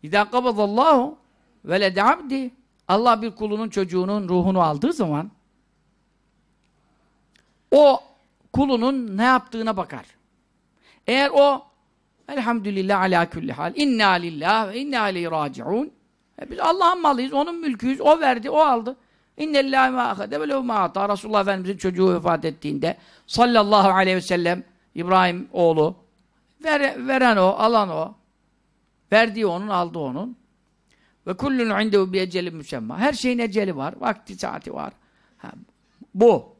İzâ kabadallahu velede abdi Allah bir kulunun çocuğunun ruhunu aldığı zaman o kulunun ne yaptığına bakar. Eğer o elhamdülillah ala kulli hal inna lillah ve inna aleyhi raciun e biz Allah'ın malıyız, onun mülküyüz, o verdi, o aldı. İnnellâhi mâ ahede ve lehu mâ ata. Resulullah Efendimiz'in çocuğu vefat ettiğinde sallallahu aleyhi ve sellem İbrahim oğlu ver, veren o, alan o. Verdiği onun, aldı onun. Ve kullun indehu bi ecelin müsemma. Her şeyin eceli var, vakti saati var. Ha, bu.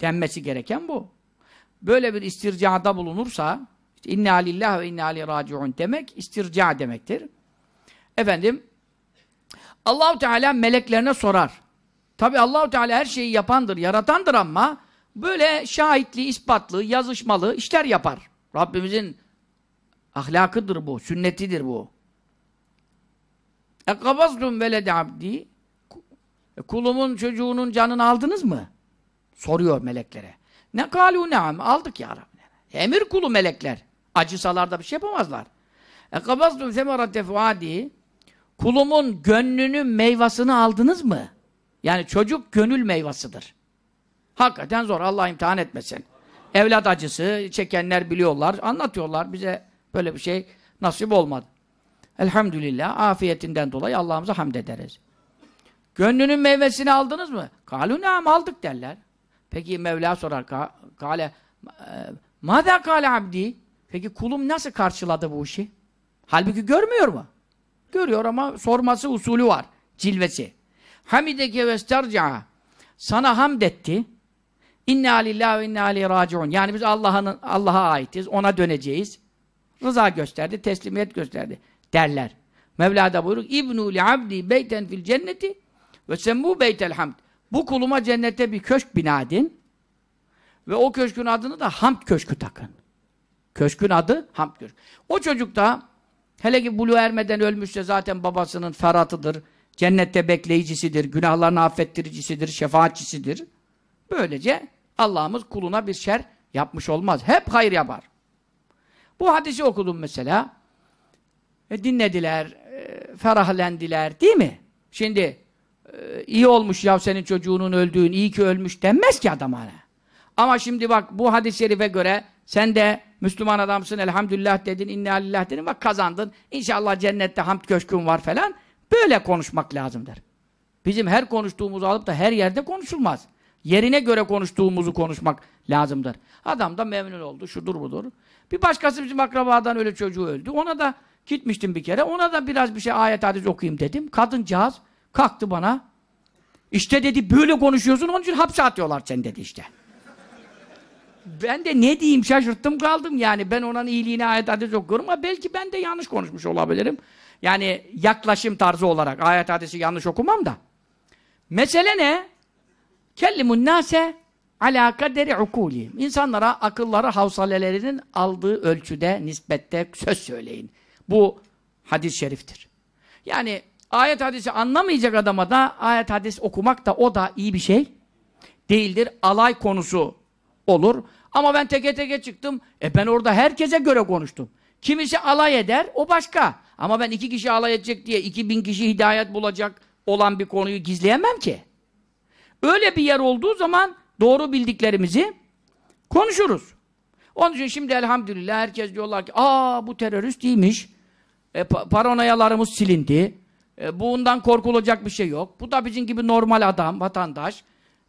Denmesi gereken bu. Böyle bir istircada bulunursa işte, inna lillah ve inna aleyhi raciun demek istirca demektir. Efendim Allahu Teala meleklerine sorar. Tabi Allahu Teala her şeyi yapandır, yaratandır ama böyle şahitli, ispatlı, yazışmalı işler yapar. Rabbimizin ahlakıdır bu, sünnetidir bu. Ekabaztum velede abdi e, Kulumun çocuğunun canını aldınız mı? Soruyor meleklere. Ne kalu neam? Aldık ya Rabbi. Emir kulu melekler. Acısalar da bir şey yapamazlar. Ekabaztum semerate fuadi Kulumun gönlünün meyvasını aldınız mı? Yani çocuk gönül meyvasıdır. Hakikaten zor. Allah imtihan etmesin. Evlat acısı çekenler biliyorlar, anlatıyorlar. Bize böyle bir şey nasip olmadı. Elhamdülillah afiyetinden dolayı Allah'ımıza hamd ederiz. Gönlünün meyvesini aldınız mı? Kalunam aldık derler. Peki Mevla sorar. Kale Mada kale abdi? Peki kulum nasıl karşıladı bu işi? Halbuki görmüyor mu? Görüyor ama sorması usulü var. Cilvesi. Hamideke ve sterca'a. Sana hamd etti. İnna lillahi ve inna aleyhi raciun. Yani biz Allah'ın Allah'a aitiz. Ona döneceğiz. rıza gösterdi, teslimiyet gösterdi derler. Mevla da buyurur. İbnu li abdi beyten fil cenneti ve semmu beytel hamd. Bu kuluma cennette bir köşk bina edin ve o köşkün adını da hamd köşkü takın. Köşkün adı hamd köşkü. O çocuk da hele ki bulu ermeden ölmüşse zaten babasının feratıdır. Cennette bekleyicisidir, günahlarını affettiricisidir, şefaatçisidir. Böylece Allah'ımız kuluna bir şer yapmış olmaz. Hep hayır yapar. Bu hadisi okudum mesela. E, dinlediler, e, ferahlendiler değil mi? Şimdi e, iyi olmuş ya senin çocuğunun öldüğün, iyi ki ölmüş denmez ki adama. Ama şimdi bak bu hadis-i şerife göre sen de Müslüman adamsın elhamdülillah dedin, inna lillah dedin bak kazandın. İnşallah cennette hamd köşkün var falan. Böyle konuşmak lazımdır. Bizim her konuştuğumuzu alıp da her yerde konuşulmaz. Yerine göre konuştuğumuzu konuşmak lazımdır. Adam da memnun oldu, şudur budur. Bir başkası bizim akrabadan öyle çocuğu öldü. Ona da gitmiştim bir kere. Ona da biraz bir şey ayet hadis okuyayım dedim. Kadıncağız kalktı bana. İşte dedi böyle konuşuyorsun onun için hapse atıyorlar sen dedi işte. Ben de ne diyeyim şaşırttım kaldım yani. Ben onun iyiliğine ayet hadis okuyorum ama belki ben de yanlış konuşmuş olabilirim. Yani yaklaşım tarzı olarak ayet hadisi yanlış okumam da. Mesele ne? Kellimun nase ala kaderi ukulihim. İnsanlara akılları havsalelerinin aldığı ölçüde, nispette söz söyleyin. Bu hadis-i şeriftir. Yani ayet hadisi anlamayacak adama da ayet hadis okumak da o da iyi bir şey değildir. Alay konusu olur. Ama ben teke teke çıktım. E ben orada herkese göre konuştum. Kimisi alay eder, o başka. Ama ben iki kişi alay edecek diye iki bin kişi hidayet bulacak olan bir konuyu gizleyemem ki. Öyle bir yer olduğu zaman doğru bildiklerimizi konuşuruz. Onun için şimdi elhamdülillah herkes diyorlar ki aa bu terörist değilmiş. E, paranoyalarımız silindi. E, bundan korkulacak bir şey yok. Bu da bizim gibi normal adam, vatandaş.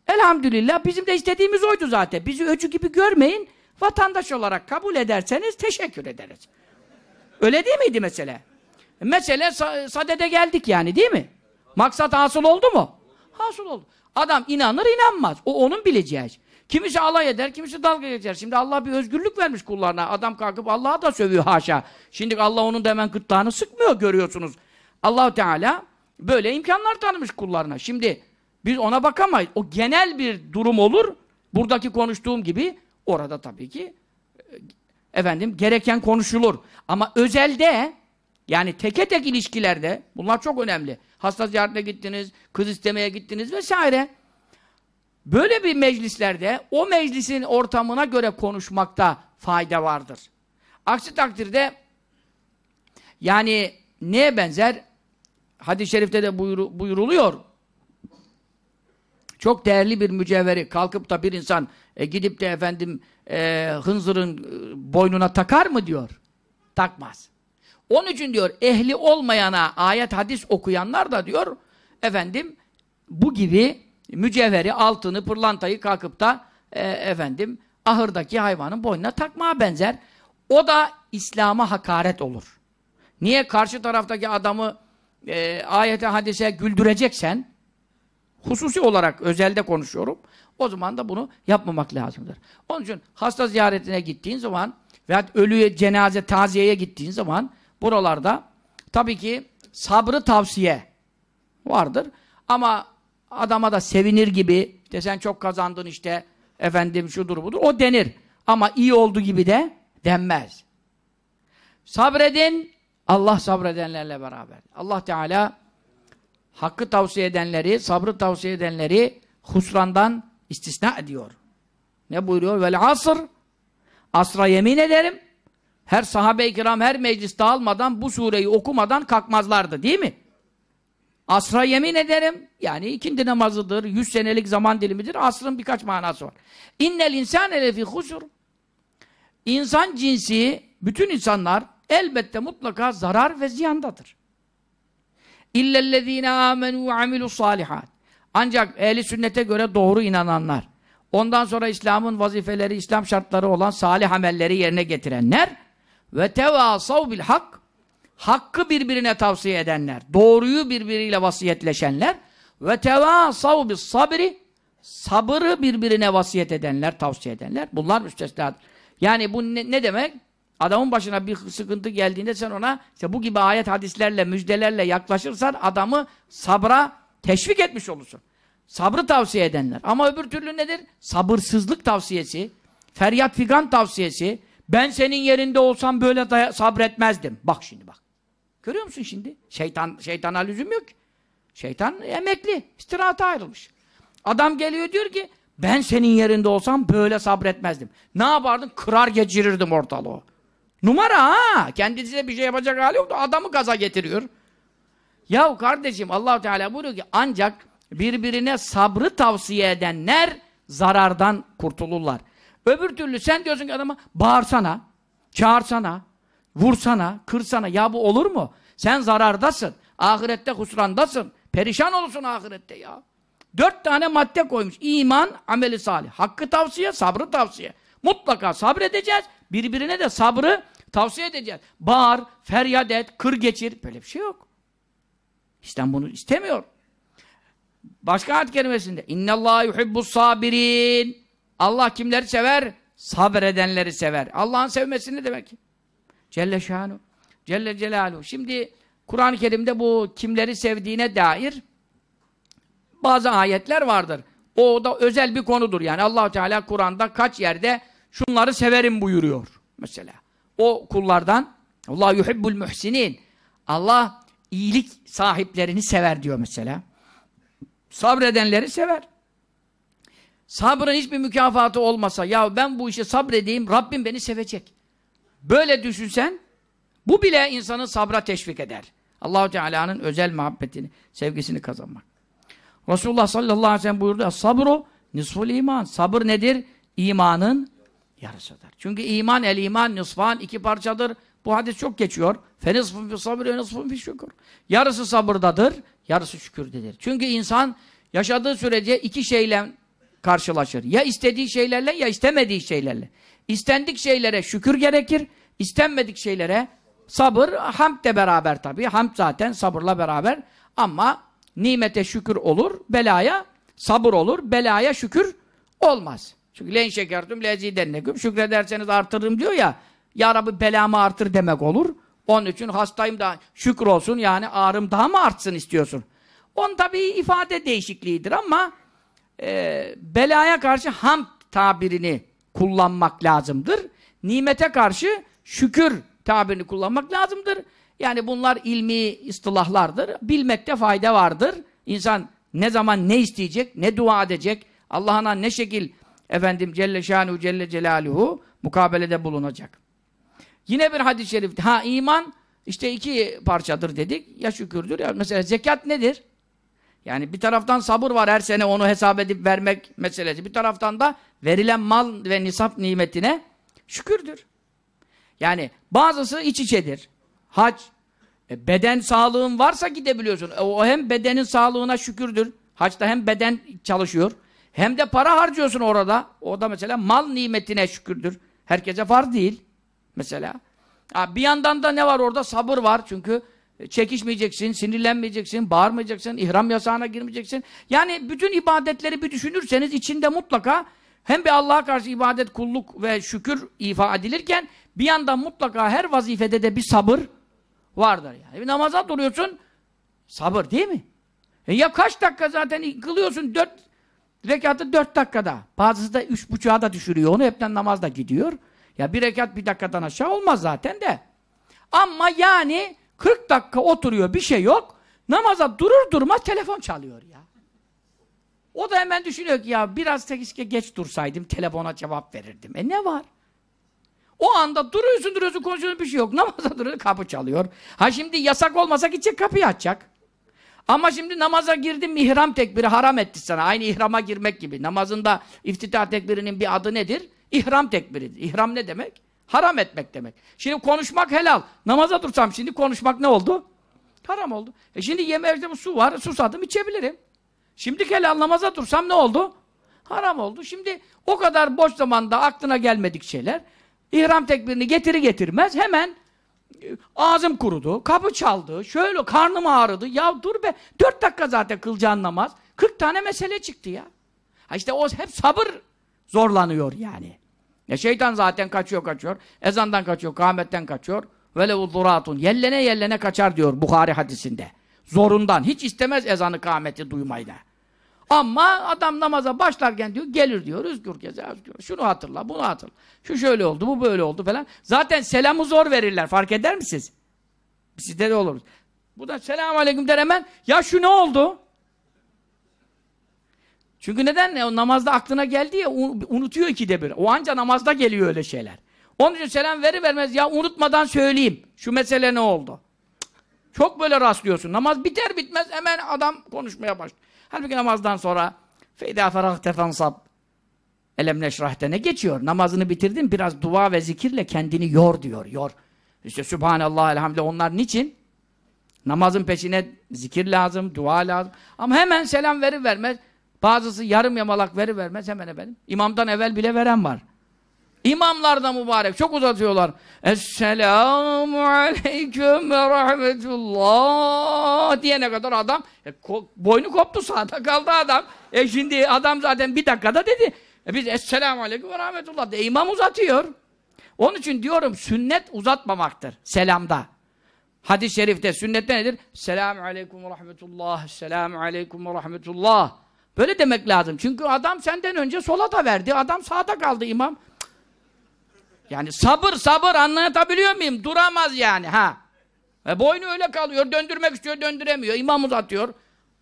Elhamdülillah bizim de istediğimiz oydu zaten. Bizi öcü gibi görmeyin. Vatandaş olarak kabul ederseniz teşekkür ederiz. Öyle değil miydi mesele? Mesele sadede geldik yani değil mi? Maksat hasıl oldu mu? Hasıl oldu. Adam inanır inanmaz. O onun bileceği Kimisi alay eder, kimisi dalga geçer. Şimdi Allah bir özgürlük vermiş kullarına. Adam kalkıp Allah'a da sövüyor haşa. Şimdi Allah onun da hemen gırtlağını sıkmıyor görüyorsunuz. Allahu Teala böyle imkanlar tanımış kullarına. Şimdi biz ona bakamayız. O genel bir durum olur. Buradaki konuştuğum gibi orada tabii ki e, efendim gereken konuşulur. Ama özelde yani teke tek ilişkilerde bunlar çok önemli. Hasta ziyaretine gittiniz, kız istemeye gittiniz vesaire. Böyle bir meclislerde o meclisin ortamına göre konuşmakta fayda vardır. Aksi takdirde yani neye benzer? Hadis-i şerifte de buyur, buyuruluyor. Çok değerli bir mücevheri kalkıp da bir insan e, gidip de efendim e, hınzırın e, boynuna takar mı diyor. Takmaz. Onun için diyor ehli olmayana ayet hadis okuyanlar da diyor efendim bu gibi mücevheri, altını, pırlantayı kalkıp da e, efendim ahırdaki hayvanın boynuna takmaya benzer. O da İslam'a hakaret olur. Niye karşı taraftaki adamı e, ayete hadise güldüreceksen hususi olarak özelde konuşuyorum. O zaman da bunu yapmamak lazımdır. Onun için hasta ziyaretine gittiğin zaman veya ölüye, cenaze, taziyeye gittiğin zaman buralarda tabii ki sabrı tavsiye vardır. Ama adama da sevinir gibi işte sen çok kazandın işte efendim şudur budur o denir. Ama iyi oldu gibi de denmez. Sabredin Allah sabredenlerle beraber. Allah Teala hakkı tavsiye edenleri, sabrı tavsiye edenleri husrandan istisna ediyor. Ne buyuruyor? Vel asr asra yemin ederim her sahabe-i kiram her meclis dağılmadan bu sureyi okumadan kalkmazlardı değil mi? Asra yemin ederim. Yani ikindi namazıdır, yüz senelik zaman dilimidir. Asrın birkaç manası var. İnnel insâne lefî husur. İnsan cinsi, bütün insanlar elbette mutlaka zarar ve ziyandadır. İllellezîne âmenû ve amilus salihat. Ancak ehli sünnete göre doğru inananlar, ondan sonra İslam'ın vazifeleri, İslam şartları olan salih amelleri yerine getirenler ve tevâsav bil hak hakkı birbirine tavsiye edenler, doğruyu birbiriyle vasiyetleşenler ve tevâsav bis sabri sabırı birbirine vasiyet edenler, tavsiye edenler bunlar müstesnadır. Yani bu ne, ne demek? Adamın başına bir sıkıntı geldiğinde sen ona işte bu gibi ayet hadislerle, müjdelerle yaklaşırsan adamı sabra teşvik etmiş olursun. Sabrı tavsiye edenler. Ama öbür türlü nedir? Sabırsızlık tavsiyesi, feryat figan tavsiyesi. Ben senin yerinde olsam böyle sabretmezdim. Bak şimdi bak. Görüyor musun şimdi? Şeytan şeytana lüzum yok. Şeytan emekli, istirahata ayrılmış. Adam geliyor diyor ki ben senin yerinde olsam böyle sabretmezdim. Ne yapardım? Kırar geçirirdim ortalığı. Numara ha! Kendisine bir şey yapacak hali yoktu. Adamı gaza getiriyor. Yahu kardeşim allah Teala buyuruyor ki ancak birbirine sabrı tavsiye edenler zarardan kurtulurlar. Öbür türlü sen diyorsun ki adama bağırsana, çağırsana, vursana, kırsana. Ya bu olur mu? Sen zarardasın. Ahirette husrandasın. Perişan olursun ahirette ya. Dört tane madde koymuş. İman, ameli salih. Hakkı tavsiye, sabrı tavsiye. Mutlaka sabredeceğiz. Birbirine de sabrı tavsiye edeceğiz. Bağır, feryat et, kır geçir. Böyle bir şey yok. İslam bunu istemiyor. Başka ayet kerimesinde İnne Allah yuhibbus sabirin. Allah kimleri sever? Sabredenleri sever. Allah'ın sevmesi ne demek? Celle şanu. Celle celaluhu. Şimdi Kur'an-ı Kerim'de bu kimleri sevdiğine dair bazı ayetler vardır. O da özel bir konudur. Yani allah Teala Kur'an'da kaç yerde şunları severim buyuruyor. Mesela. O kullardan Allah yuhibbul muhsinin. Allah iyilik sahiplerini sever diyor mesela. Sabredenleri sever. Sabrın hiçbir mükafatı olmasa ya ben bu işi sabredeyim Rabbim beni sevecek. Böyle düşünsen bu bile insanı sabra teşvik eder. Allahu Teala'nın özel muhabbetini, sevgisini kazanmak. Resulullah sallallahu aleyhi ve sellem buyurdu. Sabru nisful iman. Sabır nedir? İmanın yarısıdır. Çünkü iman el iman nisfan iki parçadır. Bu hadis çok geçiyor. Fenisfun fi sabr ve nisfun fi şükür. Yarısı sabırdadır, yarısı şükürdedir. Çünkü insan yaşadığı sürece iki şeyle karşılaşır. Ya istediği şeylerle ya istemediği şeylerle. İstendik şeylere şükür gerekir, istenmedik şeylere sabır, hamd de beraber tabii. Hamd zaten sabırla beraber ama nimete şükür olur, belaya sabır olur, belaya şükür olmaz. Çünkü len şekertüm lezidenneküm şükrederseniz artırırım diyor ya ya Rabbi belamı artır demek olur. Onun için hastayım da şükür olsun yani ağrım daha mı artsın istiyorsun? On tabi ifade değişikliğidir ama e, belaya karşı hamd tabirini kullanmak lazımdır. Nimete karşı şükür tabirini kullanmak lazımdır. Yani bunlar ilmi ıstılahlardır. Bilmekte fayda vardır. İnsan ne zaman ne isteyecek, ne dua edecek, Allah'ına ne şekil efendim Celle Şanuhu Celle Celaluhu mukabelede bulunacak. Yine bir hadis-i şerif. Ha iman işte iki parçadır dedik. Ya şükürdür ya. Mesela zekat nedir? Yani bir taraftan sabır var her sene onu hesap edip vermek meselesi. Bir taraftan da verilen mal ve nisap nimetine şükürdür. Yani bazısı iç içedir. Hac, e, beden sağlığın varsa gidebiliyorsun. E, o hem bedenin sağlığına şükürdür. Haçta hem beden çalışıyor, hem de para harcıyorsun orada. O da mesela mal nimetine şükürdür. Herkese farz değil. Mesela. Bir yandan da ne var orada? Sabır var. Çünkü çekişmeyeceksin, sinirlenmeyeceksin, bağırmayacaksın, ihram yasağına girmeyeceksin. Yani bütün ibadetleri bir düşünürseniz içinde mutlaka hem bir Allah'a karşı ibadet, kulluk ve şükür ifa edilirken bir yandan mutlaka her vazifede de bir sabır vardır yani. Bir namaza duruyorsun, sabır değil mi? E ya kaç dakika zaten kılıyorsun, dört rekatı dört dakikada. Bazısı da üç buçuğa da düşürüyor onu, hepten namaz da gidiyor. Ya bir rekat bir dakikadan aşağı olmaz zaten de. Ama yani 40 dakika oturuyor, bir şey yok. Namaza durur durmaz telefon çalıyor ya. O da hemen düşünüyor ki ya biraz tekişke geç dursaydım telefona cevap verirdim. E ne var? O anda duruyorsun duruyorsun konuşuyorsun bir şey yok. Namaza duruyor kapı çalıyor. Ha şimdi yasak olmasa gidecek kapıyı açacak. Ama şimdi namaza girdin mi ihram tekbiri haram etti sana. Aynı ihrama girmek gibi. Namazında iftitah tekbirinin bir adı nedir? İhram tekbiridir. İhram ne demek? Haram etmek demek. Şimdi konuşmak helal. Namaza dursam şimdi konuşmak ne oldu? Haram oldu. E şimdi yemeğimde su var. Susadım içebilirim. Şimdi helal namaza dursam ne oldu? Haram oldu. Şimdi o kadar boş zamanda aklına gelmedik şeyler. İhram tekbirini getiri getirmez hemen e, ağzım kurudu, kapı çaldı, şöyle karnım ağrıdı. Ya dur be, dört dakika zaten kılacağın namaz. Kırk tane mesele çıktı ya. Ha işte o hep sabır zorlanıyor yani. Ya şeytan zaten kaçıyor kaçıyor. Ezandan kaçıyor, kâmetten kaçıyor. Velevu zuratun. Yellene yellene kaçar diyor Bukhari hadisinde. Zorundan. Hiç istemez ezanı kâmeti duymayı da. Ama adam namaza başlarken diyor gelir diyor üzgür keze üzgür. Şunu hatırla bunu hatırla. Şu şöyle oldu bu böyle oldu falan. Zaten selamı zor verirler fark eder misiniz? Sizde de olur. Bu da selamun aleyküm der hemen. Ya şu ne oldu? Çünkü neden? O namazda aklına geldi ya unutuyor ikide bir. O anca namazda geliyor öyle şeyler. Onun için selam veri vermez ya unutmadan söyleyeyim. Şu mesele ne oldu? Çok böyle rastlıyorsun. Namaz biter bitmez hemen adam konuşmaya başlıyor. Halbuki namazdan sonra feyda ferahte fansab elem neşrahte ne geçiyor? Namazını bitirdin biraz dua ve zikirle kendini yor diyor. Yor. İşte Sübhanallah elhamdülillah onlar niçin? Namazın peşine zikir lazım, dua lazım. Ama hemen selam verir vermez. Bazısı yarım yamalak verir vermez hemen efendim. İmamdan evvel bile veren var. İmamlar da mübarek. Çok uzatıyorlar. Esselamu aleyküm ve rahmetullah diyene kadar adam e, ko boynu koptu sağda kaldı adam. E şimdi adam zaten bir dakikada dedi. E biz Esselamu aleyküm ve rahmetullah de imam uzatıyor. Onun için diyorum sünnet uzatmamaktır selamda. Hadis-i şerifte sünnette nedir? Selamu aleyküm ve rahmetullah. Selamu aleyküm ve rahmetullah. Böyle demek lazım. Çünkü adam senden önce sola da verdi. Adam sağda kaldı imam. Yani sabır sabır anlatabiliyor muyum? Duramaz yani ha. E boynu öyle kalıyor. Döndürmek istiyor döndüremiyor. İmam uzatıyor.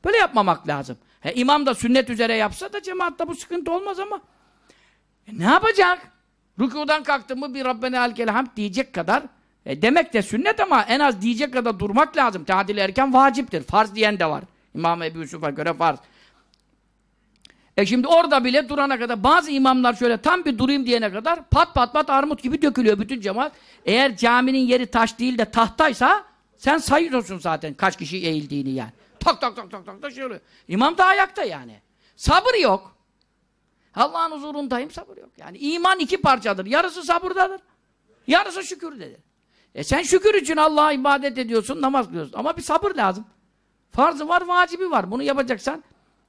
Böyle yapmamak lazım. He, imam da sünnet üzere yapsa da cemaatta bu sıkıntı olmaz ama. E, ne yapacak? Rükudan kalktı mı bir Rabbena alkel hamd diyecek kadar e, demek de sünnet ama en az diyecek kadar durmak lazım. Tadil erken vaciptir. Farz diyen de var. İmam Ebu Yusuf'a göre farz. E şimdi orada bile durana kadar bazı imamlar şöyle tam bir durayım diyene kadar pat pat pat armut gibi dökülüyor bütün cemaat. Eğer caminin yeri taş değil de tahtaysa sen sayıyorsun zaten kaç kişi eğildiğini yani. Tak tak tak tak tak tak oluyor. İmam da ayakta yani. Sabır yok. Allah'ın huzurundayım sabır yok. Yani iman iki parçadır. Yarısı sabırdadır. Yarısı şükürdedir. E sen şükür için Allah'a ibadet ediyorsun, namaz kılıyorsun. Ama bir sabır lazım. Farzı var, vacibi var. Bunu yapacaksan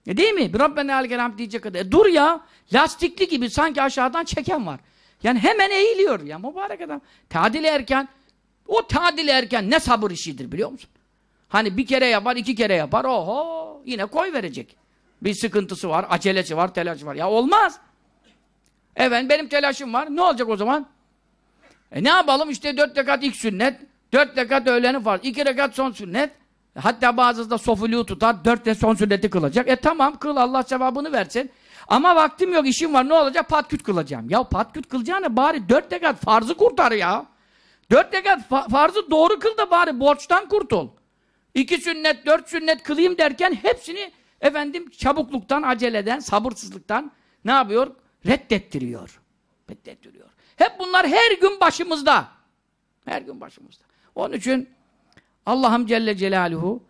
e değil mi? Rabbena al diyecek kadar. E dur ya. Lastikli gibi sanki aşağıdan çeken var. Yani hemen eğiliyor ya mübarek adam. Tadil erken o tadil erken ne sabır işidir biliyor musun? Hani bir kere yapar, iki kere yapar. Oho! Yine koy verecek. Bir sıkıntısı var, acelesi var, telaşı var. Ya olmaz. Evet benim telaşım var. Ne olacak o zaman? E ne yapalım? İşte dört rekat ilk sünnet, dört rekat öğleni farz, iki rekat son sünnet. Hatta bazısı da sofuluğu tutar, dört de son sünneti kılacak. E tamam kıl Allah cevabını versin. Ama vaktim yok, işim var, ne olacak? Patküt kılacağım. Ya patküt kılacağına bari dört rekat farzı kurtar ya. Dört rekat fa farzı doğru kıl da bari borçtan kurtul. İki sünnet, dört sünnet kılayım derken hepsini efendim çabukluktan, aceleden, sabırsızlıktan ne yapıyor? Reddettiriyor. Reddettiriyor. Hep bunlar her gün başımızda. Her gün başımızda. Onun için Allah'ım Celle Celaluhu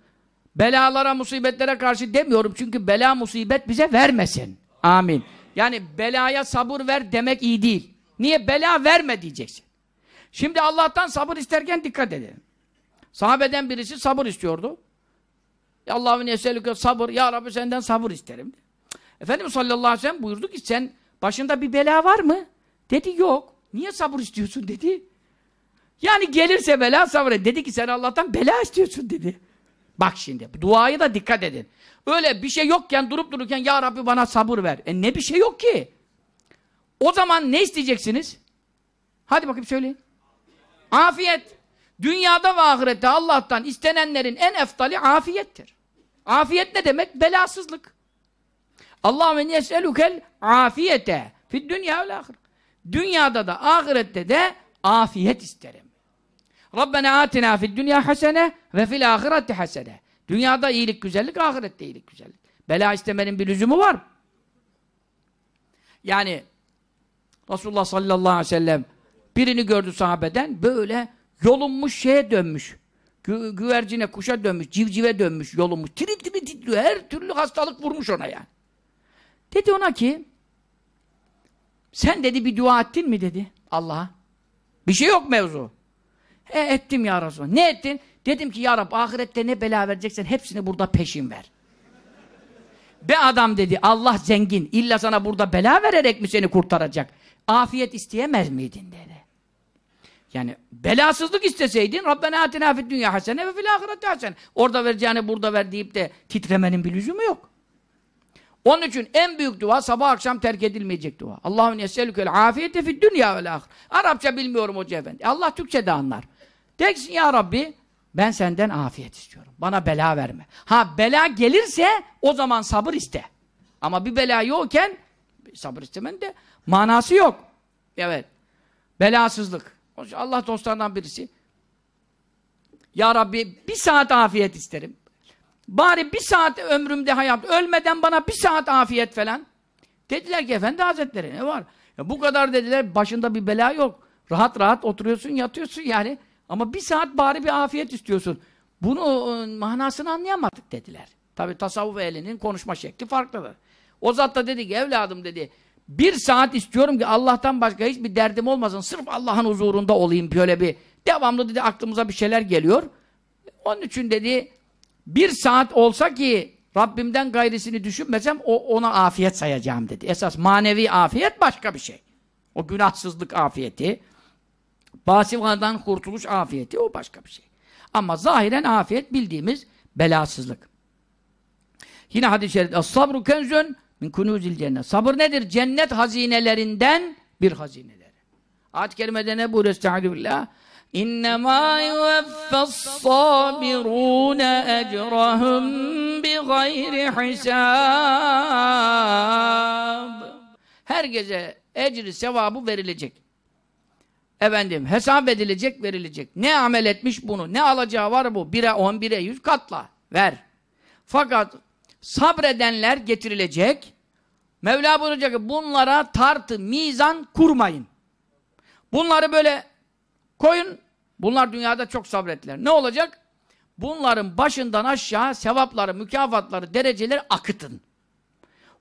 belalara, musibetlere karşı demiyorum çünkü bela musibet bize vermesin. Amin. Yani belaya sabır ver demek iyi değil. Niye? Bela verme diyeceksin. Şimdi Allah'tan sabır isterken dikkat edin. Sahabeden birisi sabır istiyordu. Allah'ın eselüke sabır. Ya Rabbi senden sabır isterim. Efendimiz sallallahu aleyhi ve sellem buyurdu ki sen başında bir bela var mı? Dedi yok. Niye sabır istiyorsun dedi. Yani gelirse bela sabret. Dedi ki sen Allah'tan bela istiyorsun dedi. Bak şimdi duayı da dikkat edin. Öyle bir şey yokken durup dururken ya Rabbi bana sabır ver. E ne bir şey yok ki. O zaman ne isteyeceksiniz? Hadi bakayım söyleyin. Afiyet. Dünyada ve ahirette Allah'tan istenenlerin en eftali afiyettir. Afiyet ne demek? Belasızlık. Allah ve yeselukel afiyete fid dünya ve ahir. Dünyada da ahirette de afiyet isterim. Rabbena atina fid dünya hasene ve fil ahireti hasene. Dünyada iyilik, güzellik, ahirette iyilik, güzellik. Bela istemenin bir lüzumu var. Yani Resulullah sallallahu aleyhi ve sellem birini gördü sahabeden böyle yolunmuş şeye dönmüş. Gü güvercine, kuşa dönmüş, civcive dönmüş, yolunmuş. Tiri tiri titriyor. Her türlü hastalık vurmuş ona yani. Dedi ona ki sen dedi bir dua ettin mi dedi Allah'a. Bir şey yok mevzu. E ettim ya Resulallah. Ne ettin? Dedim ki ya Rab ahirette ne bela vereceksen hepsini burada peşin ver. Be adam dedi Allah zengin. İlla sana burada bela vererek mi seni kurtaracak? afiyet isteyemez miydin dedi. Yani belasızlık isteseydin Rabbena atina fid dünya hasene ve fil ahireti hasene. Orada vereceğini burada ver deyip de titremenin bir lüzumu yok. Onun için en büyük dua sabah akşam terk edilmeyecek dua. Allahümme yeselükel afiyete fid dünya vel ahir. Arapça bilmiyorum hoca efendi. Allah Türkçe de anlar. Deksin ya Rabbi ben senden afiyet istiyorum. Bana bela verme. Ha bela gelirse o zaman sabır iste. Ama bir bela yokken sabır istemenin de manası yok. Evet. Belasızlık. Allah dostlarından birisi Ya Rabbi bir saat afiyet isterim. Bari bir saat ömrümde hayat, ölmeden bana bir saat afiyet falan. Dediler ki Efendi Hazretleri ne var? Ya bu kadar dediler, başında bir bela yok. Rahat rahat oturuyorsun, yatıyorsun yani. Ama bir saat bari bir afiyet istiyorsun. Bunu e, manasını anlayamadık dediler. Tabi tasavvuf ehlinin konuşma şekli farklıdır. O zat da dedi ki evladım dedi bir saat istiyorum ki Allah'tan başka hiçbir derdim olmasın. Sırf Allah'ın huzurunda olayım böyle bir. Devamlı dedi aklımıza bir şeyler geliyor. Onun için dedi bir saat olsa ki Rabbimden gayrisini düşünmesem o, ona afiyet sayacağım dedi. Esas manevi afiyet başka bir şey. O günahsızlık afiyeti, basivhadan kurtuluş afiyeti o başka bir şey. Ama zahiren afiyet bildiğimiz belasızlık. Yine hadis-i şerif sabru kenzün min kunuzil cennet. Sabır nedir? Cennet hazinelerinden bir hazineleri. Ayet-i kerimede ne buyuruyor? Estaizu billah. İnnemâ yuvaffas-sabirûne ecrahum bi gayri hisâb. Her gece ecri sevabı verilecek. Efendim hesap edilecek, verilecek. Ne amel etmiş bunu? Ne alacağı var bu? Bire on, bire yüz katla. Ver. Fakat sabredenler getirilecek. Mevla buyuracak ki bunlara tartı, mizan kurmayın. Bunları böyle koyun. Bunlar dünyada çok sabrettiler. Ne olacak? Bunların başından aşağı sevapları, mükafatları, dereceleri akıtın.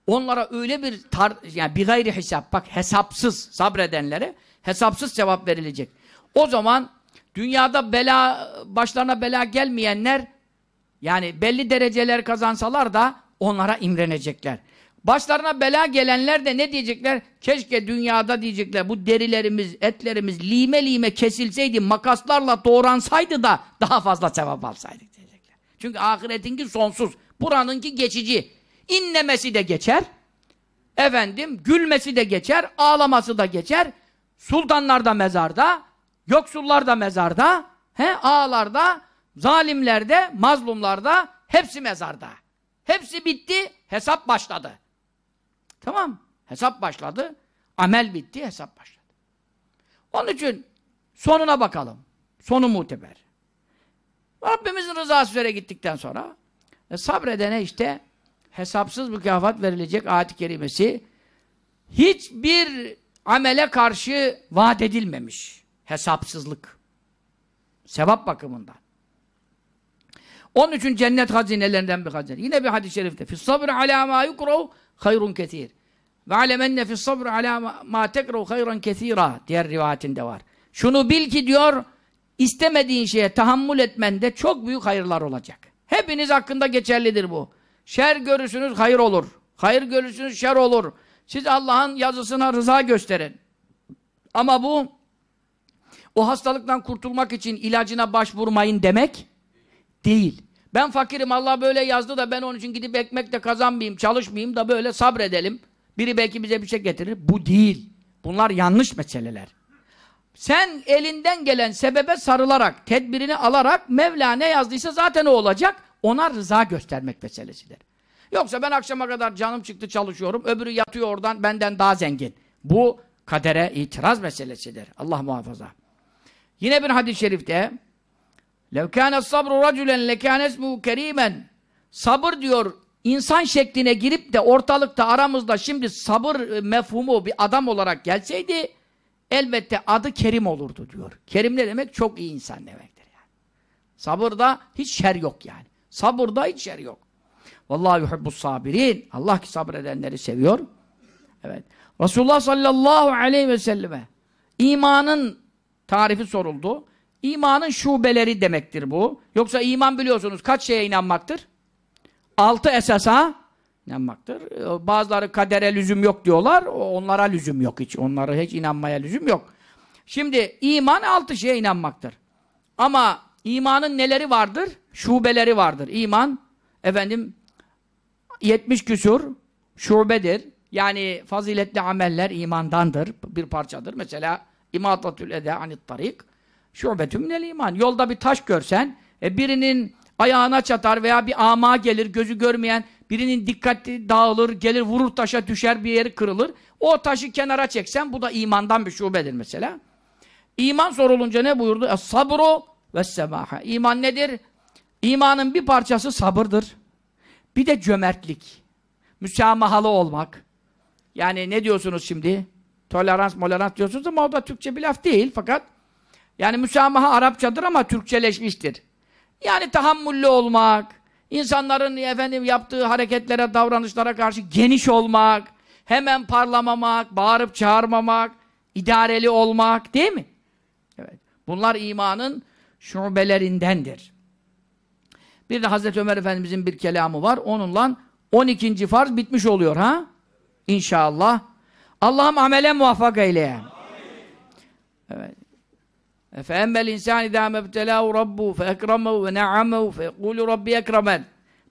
Onlara öyle bir tar yani bir gayri hesap bak hesapsız sabredenlere hesapsız cevap verilecek. O zaman dünyada bela başlarına bela gelmeyenler yani belli dereceler kazansalar da onlara imrenecekler. Başlarına bela gelenler de ne diyecekler? Keşke dünyada diyecekler bu derilerimiz, etlerimiz lime lime kesilseydi, makaslarla doğransaydı da daha fazla sevap alsaydık diyecekler. Çünkü ahiretinki sonsuz, buranınki geçici. İnlemesi de geçer, efendim gülmesi de geçer, ağlaması da geçer. Sultanlar da mezarda, yoksullar da mezarda, he, ağalarda, zalimler de, mazlumlar da, hepsi mezarda. Hepsi bitti, hesap başladı. Tamam. Hesap başladı. Amel bitti, hesap başladı. Onun için sonuna bakalım. Sonu muteber. Rabbimizin rızası üzere gittikten sonra e, sabredene işte hesapsız mükafat verilecek ayet-i kerimesi hiçbir amele karşı vaat edilmemiş. Hesapsızlık. Sevap bakımından. Onun için cennet hazinelerinden bir hazine. Yine bir hadis-i şerifte. Fis sabr ala ma yukrav hayrun kesir. Ve alemenne fis sabr ala ma tekrav hayran kesira. Diğer rivayetinde var. Şunu bil ki diyor istemediğin şeye tahammül etmende çok büyük hayırlar olacak. Hepiniz hakkında geçerlidir bu. Şer görürsünüz hayır olur. Hayır görürsünüz şer olur. Siz Allah'ın yazısına rıza gösterin. Ama bu o hastalıktan kurtulmak için ilacına başvurmayın demek değil. Ben fakirim Allah böyle yazdı da ben onun için gidip ekmek de kazanmayayım, çalışmayayım da böyle sabredelim. Biri belki bize bir şey getirir. Bu değil. Bunlar yanlış meseleler. Sen elinden gelen sebebe sarılarak, tedbirini alarak Mevla ne yazdıysa zaten o olacak. Ona rıza göstermek meselesidir. Yoksa ben akşama kadar canım çıktı çalışıyorum, öbürü yatıyor oradan benden daha zengin. Bu kadere itiraz meselesidir. Allah muhafaza. Yine bir hadis-i şerifte لَوْ كَانَ الصَّبْرُ رَجُلًا لَكَانَ اسْمُهُ كَر۪يمًا Sabır diyor, insan şekline girip de ortalıkta aramızda şimdi sabır mefhumu bir adam olarak gelseydi elbette adı Kerim olurdu diyor. Kerim ne demek? Çok iyi insan demektir yani. Sabırda hiç şer yok yani. Sabırda hiç şer yok. Vallahi yuhibbus sabirin. Allah ki sabredenleri seviyor. Evet. Resulullah sallallahu aleyhi ve selleme imanın tarifi soruldu. İmanın şubeleri demektir bu. Yoksa iman biliyorsunuz kaç şeye inanmaktır? Altı esasa inanmaktır. Bazıları kadere lüzum yok diyorlar. Onlara lüzum yok hiç. Onlara hiç inanmaya lüzum yok. Şimdi iman altı şeye inanmaktır. Ama imanın neleri vardır? Şubeleri vardır. İman efendim 70 küsur şubedir. Yani faziletli ameller imandandır. Bir parçadır. Mesela imatatül ede anit tarik şubetü minel iman. Yolda bir taş görsen e, birinin ayağına çatar veya bir ama gelir gözü görmeyen birinin dikkati dağılır gelir vurur taşa düşer bir yeri kırılır. O taşı kenara çeksen bu da imandan bir şubedir mesela. İman sorulunca ne buyurdu? Es-sabru ve semaha. İman nedir? İmanın bir parçası sabırdır. Bir de cömertlik. Müsamahalı olmak. Yani ne diyorsunuz şimdi? Tolerans, molerans diyorsunuz ama o da Türkçe bir laf değil fakat yani müsamaha Arapçadır ama Türkçeleşmiştir. Yani tahammüllü olmak, insanların efendim yaptığı hareketlere, davranışlara karşı geniş olmak, hemen parlamamak, bağırıp çağırmamak, idareli olmak değil mi? Evet. Bunlar imanın şubelerindendir. Bir de Hazreti Ömer Efendimizin bir kelamı var. Onunla 12. farz bitmiş oluyor ha? İnşallah. Allah'ım amele muvaffak eyle. Evet. فَاَمَّا الْاِنْسَانِ اِذَا مَبْتَلَاهُ رَبُّهُ فَاَكْرَمَهُ وَنَعَمَهُ فَيَقُولُ رَبِّ اَكْرَمَنْ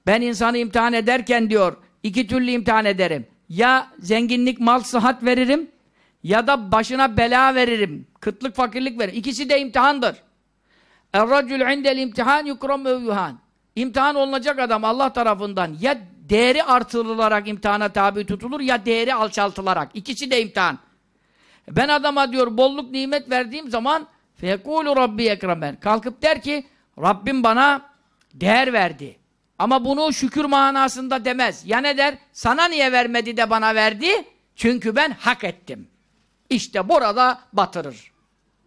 Ben insanı imtihan ederken diyor, iki türlü imtihan ederim. Ya zenginlik, mal, sıhhat veririm ya da başına bela veririm. Kıtlık, fakirlik veririm. İkisi de imtihandır. اَرَّجُلْ عِنْدَ الْاِمْتِحَانِ يُكْرَمْ اَوْيُهَانِ İmtihan olunacak adam Allah tarafından ya değeri artırılarak imtihana tabi tutulur ya değeri alçaltılarak. İkisi de imtihan. Ben adama diyor bolluk nimet verdiğim zaman fekulu rabbi ekremen. Kalkıp der ki Rabbim bana değer verdi. Ama bunu şükür manasında demez. Ya ne der? Sana niye vermedi de bana verdi? Çünkü ben hak ettim. İşte burada batırır.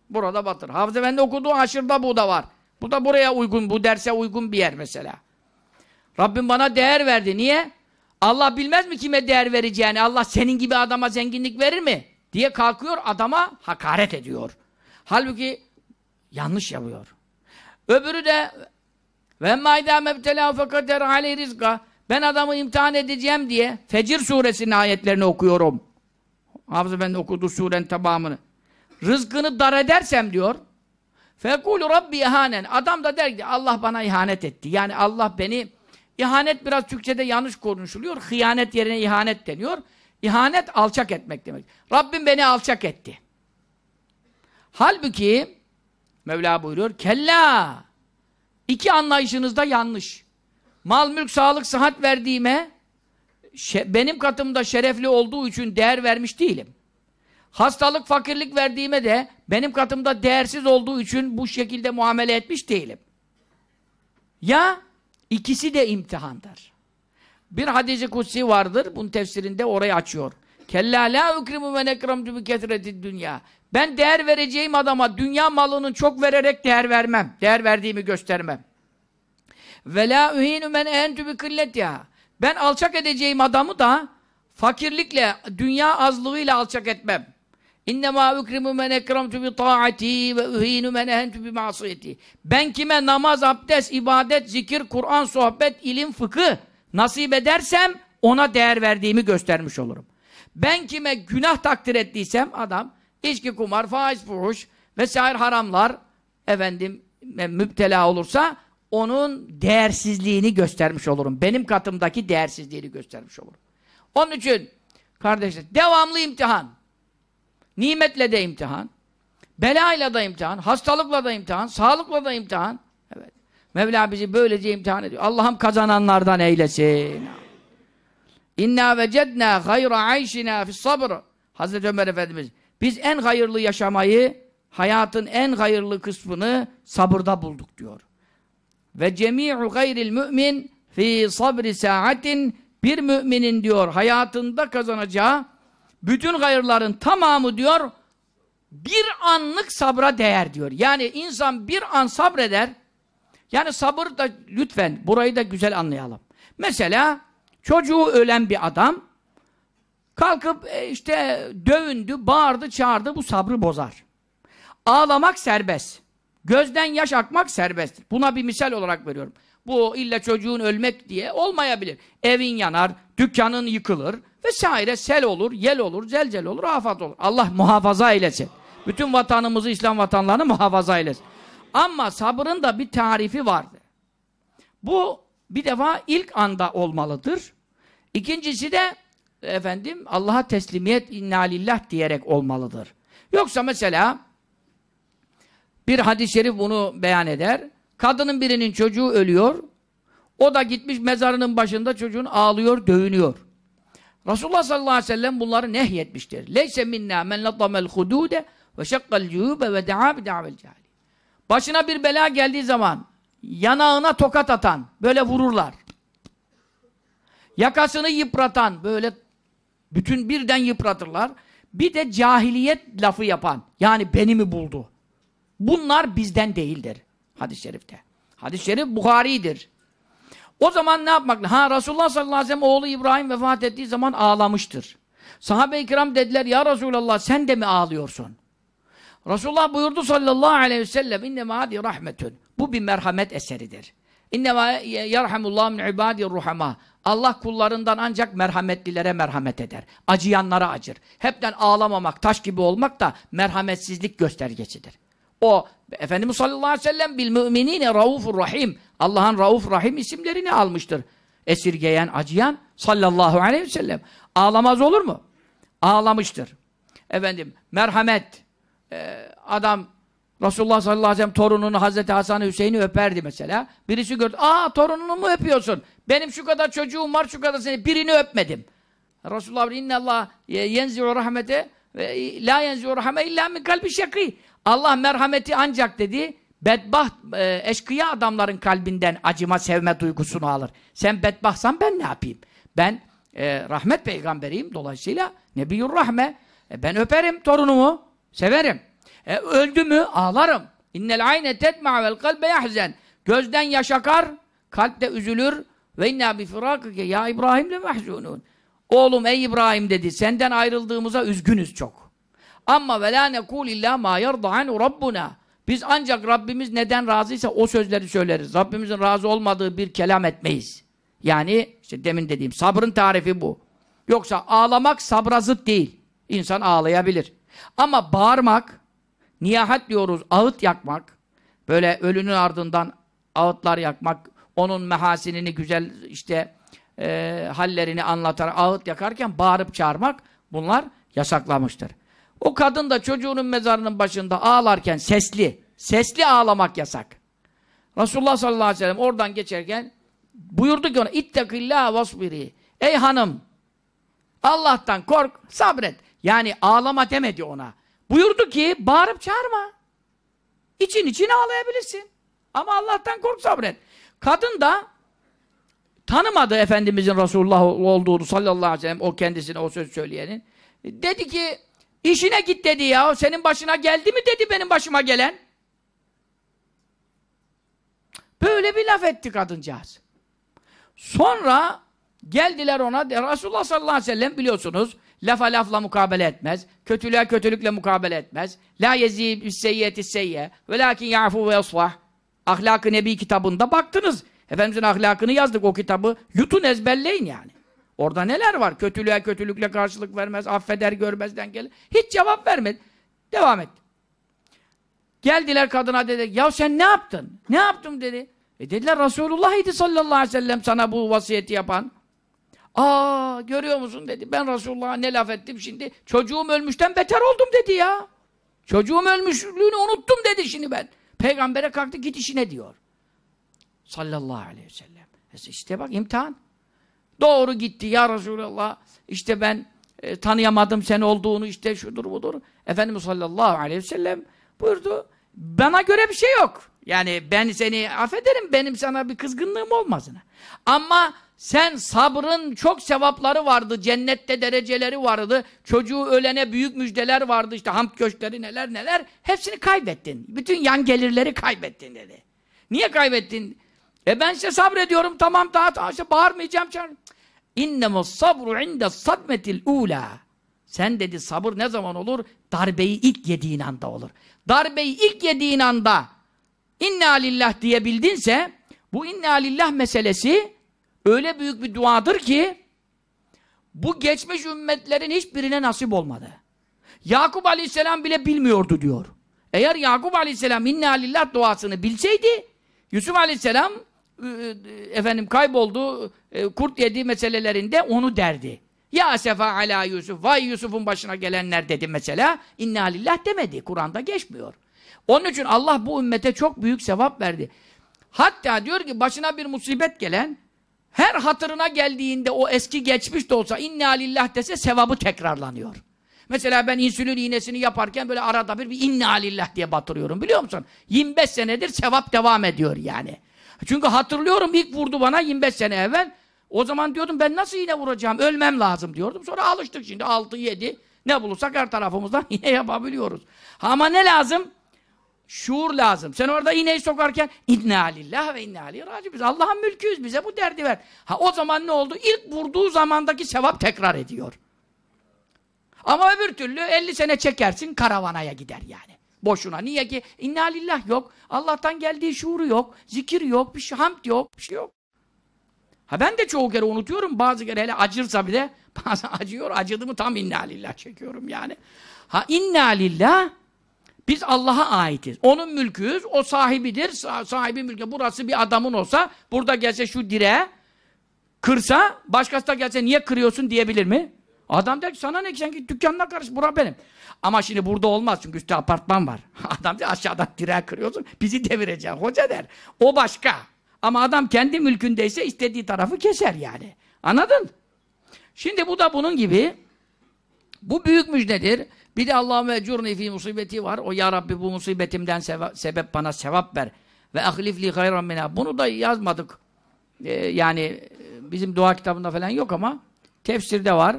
Burada batır. Hafız Efendi okuduğu aşırda bu da var. Bu da buraya uygun, bu derse uygun bir yer mesela. Rabbim bana değer verdi. Niye? Allah bilmez mi kime değer vereceğini? Allah senin gibi adama zenginlik verir mi? Diye kalkıyor adama hakaret ediyor. Halbuki yanlış yapıyor. Öbürü de ve maida mebtela fekader rizka ben adamı imtihan edeceğim diye Fecir suresinin ayetlerini okuyorum. Hafız Efendi okuduğu surenin tamamını. Rızkını dar edersem diyor Fekulu Rabbi ihanen. Adam da der ki Allah bana ihanet etti. Yani Allah beni ihanet biraz Türkçe'de yanlış konuşuluyor. Hıyanet yerine ihanet deniyor. İhanet alçak etmek demek. Rabbim beni alçak etti. Halbuki Mevla buyuruyor kella iki anlayışınız da yanlış. Mal, mülk, sağlık, sıhhat verdiğime benim katımda şerefli olduğu için değer vermiş değilim. Hastalık, fakirlik verdiğime de benim katımda değersiz olduğu için bu şekilde muamele etmiş değilim. Ya ikisi de imtihandır. Bir hadisi kutsi vardır. Bunun tefsirinde orayı açıyor. Kella la ukrimu men ekramtu bi ketretid dünya. Ben değer vereceğim adama dünya malının çok vererek değer vermem. Değer verdiğimi göstermem. Ve la uhinu men entu bi killetiha. Ben alçak edeceğim adamı da fakirlikle, dünya azlığıyla alçak etmem. İnnemâ ukrimu men ekramtu bi taati ve uhinu men ehentu bi masiyeti. Ben kime namaz, abdest, ibadet, zikir, Kur'an, sohbet, ilim, fıkıh nasip edersem ona değer verdiğimi göstermiş olurum. Ben kime günah takdir ettiysem adam içki, kumar, faiz, fuhuş vesaire haramlar efendim müptela olursa onun değersizliğini göstermiş olurum. Benim katımdaki değersizliğini göstermiş olurum. Onun için kardeşler devamlı imtihan. Nimetle de imtihan. Belayla da imtihan. Hastalıkla da imtihan. Sağlıkla da imtihan. Evet. Mevla bizi böylece imtihan ediyor. Allah'ım kazananlardan eylesin. İnna vecedna hayra ayşina fis sabr. Hazreti Ömer Efendimiz biz en hayırlı yaşamayı hayatın en hayırlı kısmını sabırda bulduk diyor. Ve cemi'u gayril mümin fi sabri saatin bir müminin diyor hayatında kazanacağı bütün hayırların tamamı diyor bir anlık sabra değer diyor. Yani insan bir an sabreder. Yani sabır da lütfen burayı da güzel anlayalım. Mesela çocuğu ölen bir adam kalkıp e, işte dövündü, bağırdı, çağırdı bu sabrı bozar. Ağlamak serbest. Gözden yaş akmak serbest. Buna bir misal olarak veriyorum. Bu illa çocuğun ölmek diye olmayabilir. Evin yanar, dükkanın yıkılır vesaire sel olur, yel olur, zelzel olur, afat olur. Allah muhafaza eylesin. Bütün vatanımızı, İslam vatanlarını muhafaza eylesin. Ama sabrın da bir tarifi vardır. Bu bir defa ilk anda olmalıdır. İkincisi de efendim Allah'a teslimiyet inna lillah diyerek olmalıdır. Yoksa mesela bir hadis-i şerif bunu beyan eder. Kadının birinin çocuğu ölüyor. O da gitmiş mezarının başında çocuğun ağlıyor, dövünüyor. Resulullah sallallahu aleyhi ve sellem bunları nehyetmiştir. Leyse minna men ladamel hudude ve şakkal cühube ve da'a bi da'vel cahili. Başına bir bela geldiği zaman yanağına tokat atan, böyle vururlar. Yakasını yıpratan, böyle bütün birden yıpratırlar. Bir de cahiliyet lafı yapan, yani beni mi buldu? Bunlar bizden değildir. Hadis-i şerifte. Hadis-i şerif Buhari'dir. O zaman ne yapmak? Ha Resulullah sallallahu aleyhi ve sellem oğlu İbrahim vefat ettiği zaman ağlamıştır. Sahabe-i kiram dediler ya Resulallah sen de mi ağlıyorsun? Resulullah buyurdu sallallahu aleyhi ve sellem innema hadi rahmetün. Bu bir merhamet eseridir. İnnemâ yerhamullahu min ibâdir ruhamâ. Allah kullarından ancak merhametlilere merhamet eder. Acıyanlara acır. Hepten ağlamamak, taş gibi olmak da merhametsizlik göstergesidir. O Efendimiz sallallahu aleyhi ve sellem bil müminine raufur rahim. Allah'ın rauf rahim isimlerini almıştır. Esirgeyen, acıyan sallallahu aleyhi ve sellem. Ağlamaz olur mu? Ağlamıştır. Efendim merhamet. Ee, adam Resulullah sallallahu aleyhi ve sellem torununu Hazreti Hasan Hüseyin'i öperdi mesela. Birisi gördü. Aa torununu mu öpüyorsun? Benim şu kadar çocuğum var şu kadar seni. Birini öpmedim. Resulullah inne Allah yenzi'u rahmete la yenzi'u rahme illa min kalbi şakî. Allah merhameti ancak dedi bedbaht e, eşkıya adamların kalbinden acıma sevme duygusunu alır. Sen bedbahtsan ben ne yapayım? Ben e, rahmet peygamberiyim dolayısıyla Nebiyyur Rahme. E, ben öperim torunumu. Severim. E, öldü mü ağlarım. İnnel ayne tetma vel kalbe yahzen. Gözden yaş akar, kalp de üzülür. Ve inna bi firakike ya İbrahim le mahzunun. Oğlum ey İbrahim dedi. Senden ayrıldığımıza üzgünüz çok. Ama ve la nekul illa ma yerda anu rabbuna. Biz ancak Rabbimiz neden razıysa o sözleri söyleriz. Rabbimizin razı olmadığı bir kelam etmeyiz. Yani işte demin dediğim sabrın tarifi bu. Yoksa ağlamak sabra zıt değil. İnsan ağlayabilir. Ama bağırmak, niyahat diyoruz, ağıt yakmak, böyle ölünün ardından ağıtlar yakmak, onun mehasinini güzel işte e, hallerini anlatar, ağıt yakarken bağırıp çağırmak bunlar yasaklamıştır. O kadın da çocuğunun mezarının başında ağlarken sesli, sesli ağlamak yasak. Resulullah sallallahu aleyhi ve sellem oradan geçerken buyurdu ki ona ittekillâh vasbiri. Ey hanım Allah'tan kork, sabret. Yani ağlama demedi ona. Buyurdu ki bağırıp çağırma. İçin için ağlayabilirsin. Ama Allah'tan kork, sabret. Kadın da tanımadı Efendimizin Resulullah olduğunu sallallahu aleyhi ve sellem o kendisine o söz söyleyenin. Dedi ki işine git dedi ya. Senin başına geldi mi dedi benim başıma gelen. Böyle bir laf etti kadıncağız. Sonra geldiler ona Resulullah sallallahu aleyhi ve sellem biliyorsunuz lafa lafla mukabele etmez. Kötülüğe kötülükle mukabele etmez. La yezi bis seyyiyeti seyye ve lakin ya'fu ve yasfah. Ahlak-ı Nebi kitabında baktınız. Efendimizin ahlakını yazdık o kitabı. Yutun ezberleyin yani. Orada neler var? Kötülüğe kötülükle karşılık vermez, affeder görmezden gelir. Hiç cevap vermedi. Devam et. Geldiler kadına dedi, ya sen ne yaptın? Ne yaptım dedi. E dediler Resulullah idi sallallahu aleyhi ve sellem sana bu vasiyeti yapan. Aa görüyor musun dedi. Ben Resulullah'a ne laf ettim şimdi. Çocuğum ölmüşten beter oldum dedi ya. Çocuğum ölmüşlüğünü unuttum dedi şimdi ben. Peygambere kalktı git işine diyor. Sallallahu aleyhi ve sellem. İşte bak imtihan. Doğru gitti ya Resulallah. İşte ben e, tanıyamadım sen olduğunu işte şudur budur. Efendimiz sallallahu aleyhi ve sellem buyurdu. Bana göre bir şey yok. Yani ben seni affederim benim sana bir kızgınlığım olmasına. Ama sen sabrın çok sevapları vardı. Cennette dereceleri vardı. Çocuğu ölene büyük müjdeler vardı. işte hamd köşkleri neler neler. Hepsini kaybettin. Bütün yan gelirleri kaybettin dedi. Niye kaybettin? E ben size sabrediyorum tamam daha, daha işte bağırmayacağım. İnnemus sabru inde sadmetil ula. Sen dedi sabır ne zaman olur? Darbeyi ilk yediğin anda olur. Darbeyi ilk yediğin anda inna lillah diyebildinse Bu inna lillah meselesi öyle büyük bir duadır ki bu geçmiş ümmetlerin hiçbirine nasip olmadı. Yakup Aleyhisselam bile bilmiyordu diyor. Eğer Yakup Aleyhisselam inna lillah duasını bilseydi Yusuf Aleyhisselam efendim kayboldu e, kurt yediği meselelerinde onu derdi. Ya sefa ala Yusuf vay Yusuf'un başına gelenler dedi mesela. İnna lillah demedi. Kur'an'da geçmiyor. Onun için Allah bu ümmete çok büyük sevap verdi. Hatta diyor ki başına bir musibet gelen her hatırına geldiğinde o eski geçmiş de olsa inna lillah dese sevabı tekrarlanıyor. Mesela ben insülin iğnesini yaparken böyle arada bir, bir inna lillah diye batırıyorum biliyor musun? 25 senedir sevap devam ediyor yani. Çünkü hatırlıyorum ilk vurdu bana 25 sene evvel. O zaman diyordum ben nasıl iğne vuracağım? Ölmem lazım diyordum. Sonra alıştık şimdi 6 7 ne bulursak her tarafımızdan iğne yapabiliyoruz. Ama ne lazım? Şuur lazım. Sen orada iğneyi sokarken inna lillah ve inna aleyhi Biz Allah'ın mülküyüz. Bize bu derdi ver. Ha o zaman ne oldu? İlk vurduğu zamandaki sevap tekrar ediyor. Ama öbür türlü 50 sene çekersin karavanaya gider yani. Boşuna. Niye ki? İnna lillah yok. Allah'tan geldiği şuuru yok. Zikir yok. Bir şey, hamd yok. Bir şey yok. Ha ben de çoğu kere unutuyorum. Bazı kere hele acırsa bile bazen acıyor. Acıdı mı tam inna lillah çekiyorum yani. Ha inna lillah biz Allah'a aitiz. Onun mülküyüz. O sahibidir. sahibi mülkü. Burası bir adamın olsa burada gelse şu direğe kırsa başkası da gelse niye kırıyorsun diyebilir mi? Adam der ki sana ne ki sen git dükkanına karış bura benim. Ama şimdi burada olmaz çünkü üstte apartman var. Adam der aşağıdan direğe kırıyorsun bizi devireceksin hoca der. O başka. Ama adam kendi mülkündeyse istediği tarafı keser yani. Anladın? Şimdi bu da bunun gibi bu büyük müjdedir. Bir de Allahümme ecurni fi musibeti var. O ya Rabbi bu musibetimden sebep bana sevap ver. Ve ahlifli hayran minha. Bunu da yazmadık. Ee, yani bizim dua kitabında falan yok ama tefsirde var.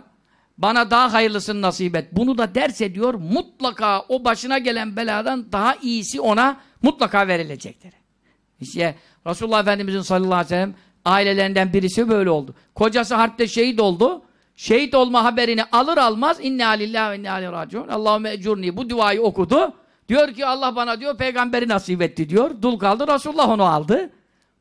Bana daha hayırlısını nasip et. Bunu da derse diyor mutlaka o başına gelen beladan daha iyisi ona mutlaka verilecektir. İşte Resulullah Efendimizin sallallahu aleyhi ve sellem ailelerinden birisi böyle oldu. Kocası harpte şehit oldu. Şehit olma haberini alır almaz inna lillahi ve inna aleyhi raciun. Allahümme ecurni bu duayı okudu. Diyor ki Allah bana diyor peygamberi nasip etti diyor. Dul kaldı Resulullah onu aldı.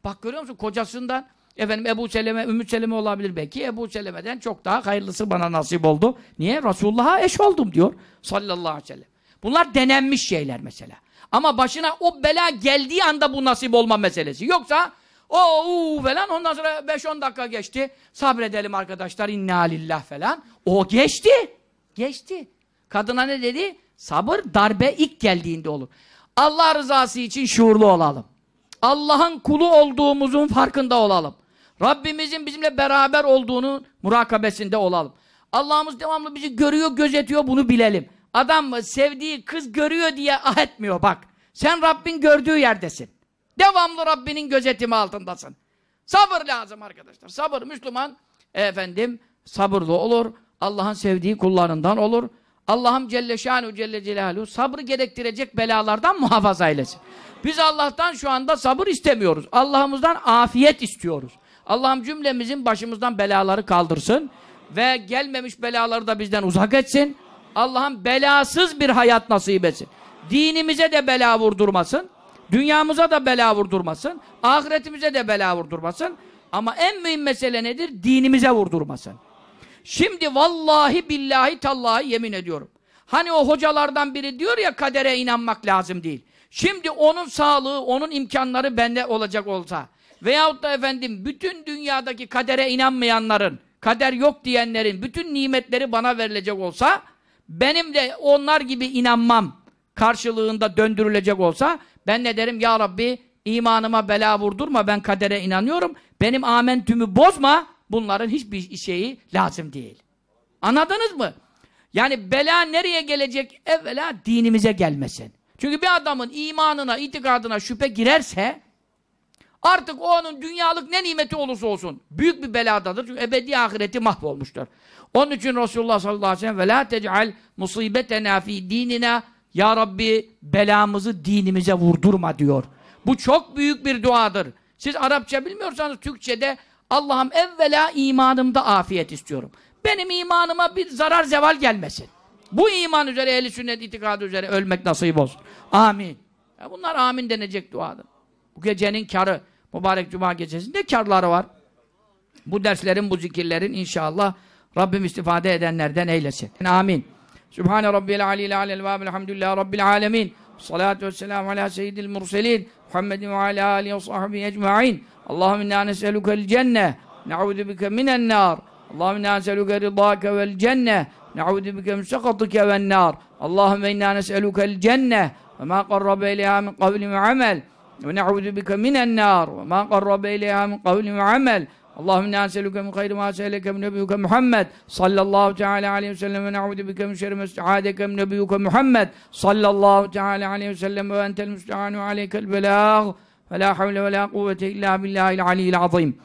Bak görüyor musun kocasından efendim Ebu Seleme, Ümmü Seleme olabilir belki. Ebu Seleme'den çok daha hayırlısı bana nasip oldu. Niye? Resulullah'a eş oldum diyor. Sallallahu aleyhi ve sellem. Bunlar denenmiş şeyler mesela. Ama başına o bela geldiği anda bu nasip olma meselesi. Yoksa o falan ondan sonra 5-10 dakika geçti. Sabredelim arkadaşlar inna lillah falan. O geçti. Geçti. Kadına ne dedi? Sabır darbe ilk geldiğinde olur. Allah rızası için şuurlu olalım. Allah'ın kulu olduğumuzun farkında olalım. Rabbimizin bizimle beraber olduğunu murakabesinde olalım. Allah'ımız devamlı bizi görüyor, gözetiyor bunu bilelim. Adam sevdiği kız görüyor diye ah etmiyor bak. Sen Rabbin gördüğü yerdesin. Devamlı Rabbinin gözetimi altındasın. Sabır lazım arkadaşlar. Sabır Müslüman efendim sabırlı olur. Allah'ın sevdiği kullarından olur. Allah'ım Celle Şanu Celle Celaluhu sabrı gerektirecek belalardan muhafaza eylesin. Biz Allah'tan şu anda sabır istemiyoruz. Allah'ımızdan afiyet istiyoruz. Allah'ım cümlemizin başımızdan belaları kaldırsın ve gelmemiş belaları da bizden uzak etsin. Allah'ım belasız bir hayat nasip etsin. Dinimize de bela vurdurmasın. Dünyamıza da bela vurdurmasın. Ahiretimize de bela vurdurmasın. Ama en mühim mesele nedir? Dinimize vurdurmasın. Şimdi vallahi billahi tallahi yemin ediyorum. Hani o hocalardan biri diyor ya kadere inanmak lazım değil. Şimdi onun sağlığı, onun imkanları bende olacak olsa veyahut da efendim bütün dünyadaki kadere inanmayanların, kader yok diyenlerin bütün nimetleri bana verilecek olsa benim de onlar gibi inanmam karşılığında döndürülecek olsa ben ne derim ya Rabbi imanıma bela vurdurma ben kadere inanıyorum benim amentümü bozma bunların hiçbir şeyi lazım değil. Anladınız mı? Yani bela nereye gelecek? Evvela dinimize gelmesin. Çünkü bir adamın imanına, itikadına şüphe girerse artık o onun dünyalık ne nimeti olursa olsun büyük bir beladadır. Çünkü ebedi ahireti mahvolmuştur. Onun için Resulullah sallallahu aleyhi ve sellem ve la tec'al musibetena fi dinina ya Rabbi belamızı dinimize vurdurma diyor. Bu çok büyük bir duadır. Siz Arapça bilmiyorsanız Türkçe'de Allah'ım evvela imanımda afiyet istiyorum. Benim imanıma bir zarar zeval gelmesin. Bu iman üzere, ehli sünnet itikadı üzere ölmek nasip olsun. Amin. Ya bunlar amin denecek duadır. Bu gecenin karı. mübarek cuma gecesi ne karları var? Bu derslerin, bu zikirlerin inşallah Rabbim istifade edenlerden eylesin. Amin. Sübhane Rabbil Aleyhi Aleyhi ve Elhamdülillahi Rabbil Alemin. Salatu vesselamu ala seyyidil murselin. Muhammedin ve ala alihi ve sahbihi ecma'in. Allahümme inna nes'elukel cenne. Ne'udhu bike minen nar. Allahümme inna nes'eluke ridâke vel cenne. Ne'udhu bike min sekatike ven nar. Allahümme inna nes'elukel cenne. Ve ma qarrabe ileyha min kavli ve amel ve na'udhu bike minen nar. Ve ma qarrabe ileyha min kavlin ve amel Allahümme ne aselüke min hayri ma seheleke min nebiyyüke Muhammed sallallahu teala aleyhi ve sellem. Ve ne'udu bike min şerri mesta'adeke min nebiyyüke Muhammed sallallahu teala aleyhi ve sellem. Ve entel müstehanu aleykel belâh ve la havle ve la kuvvete illa billahil aliyyil azim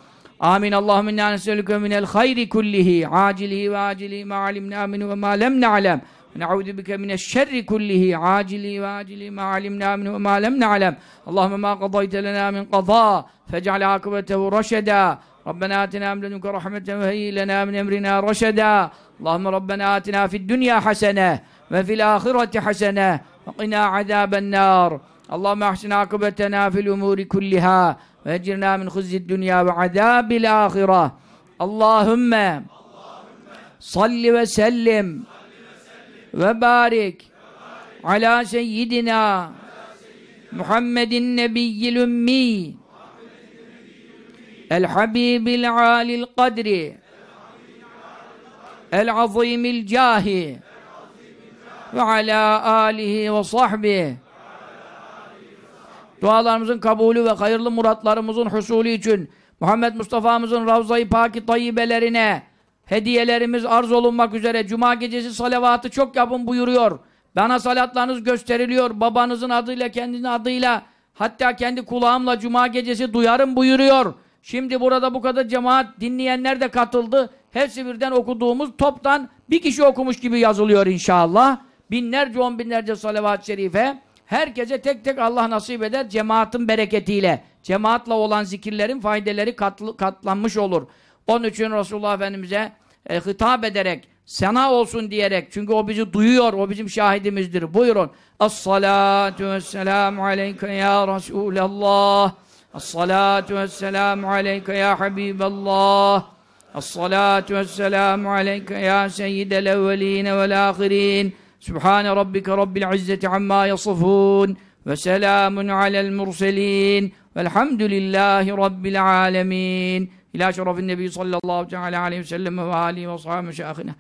Amin. Allahümme ne aselüke minel hayri kullihi. Acilihi ve acilihi ma alimna minu ve ma lem ne'alem ونعوذ بك من الشر كله. عاجله واجله ما علمنا منه وما لم نعلم. اللهم ما قضيت لنا من قضاء فاجعل عاقبته رشدا. ربنا آتنا من لدنك رحمة وهيئ لنا من أمرنا رشدا. اللهم ربنا آتنا في الدنيا حسنة وفي الآخرة حسنة وقنا عذاب النار. اللهم أحسن عاقبتنا في الأمور كلها وأجرنا من خزي الدنيا وعذاب الآخرة. اللهم صل وسلم. ve barik ala seyyidina Muhammedin nebiyyil ümmi. El habibil alil kadri. El azimil cahi. Ve ala alihi ve sahbihi. Dualarımızın kabulü ve hayırlı muratlarımızın husulü için Muhammed Mustafa'mızın Ravza-i Paki tayyibelerine hediyelerimiz arz olunmak üzere Cuma gecesi salavatı çok yapın buyuruyor. Bana salatlarınız gösteriliyor. Babanızın adıyla, kendinin adıyla hatta kendi kulağımla Cuma gecesi duyarım buyuruyor. Şimdi burada bu kadar cemaat dinleyenler de katıldı. Hepsi birden okuduğumuz toptan bir kişi okumuş gibi yazılıyor inşallah. Binlerce on binlerce salavat-ı şerife. Herkese tek tek Allah nasip eder cemaatin bereketiyle. Cemaatla olan zikirlerin faydeleri katlı, katlanmış olur. Onun için Resulullah Efendimiz'e e, hitap ederek, sana olsun diyerek, çünkü o bizi duyuyor, o bizim şahidimizdir. Buyurun. As-salatu vesselamu aleyke ya Resulallah. As-salatu vesselamu aleyke ya Habiballah. As-salatu vesselamu aleyke ya seyyidel evveline vel ahirin. Sübhane rabbike rabbil izzeti amma yasifun. Ve selamun alel murselin. Velhamdülillahi rabbil alemin. إلى شرف النبي صلى الله تعالى عليه وسلم وآله وصحبه مشايخنا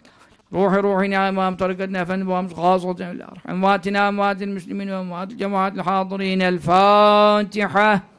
روح روحنا امام طريقتنا فن خاصة امواتنا أموات المسلمين وأموات الجماعات الحاضرين. الفاتحة.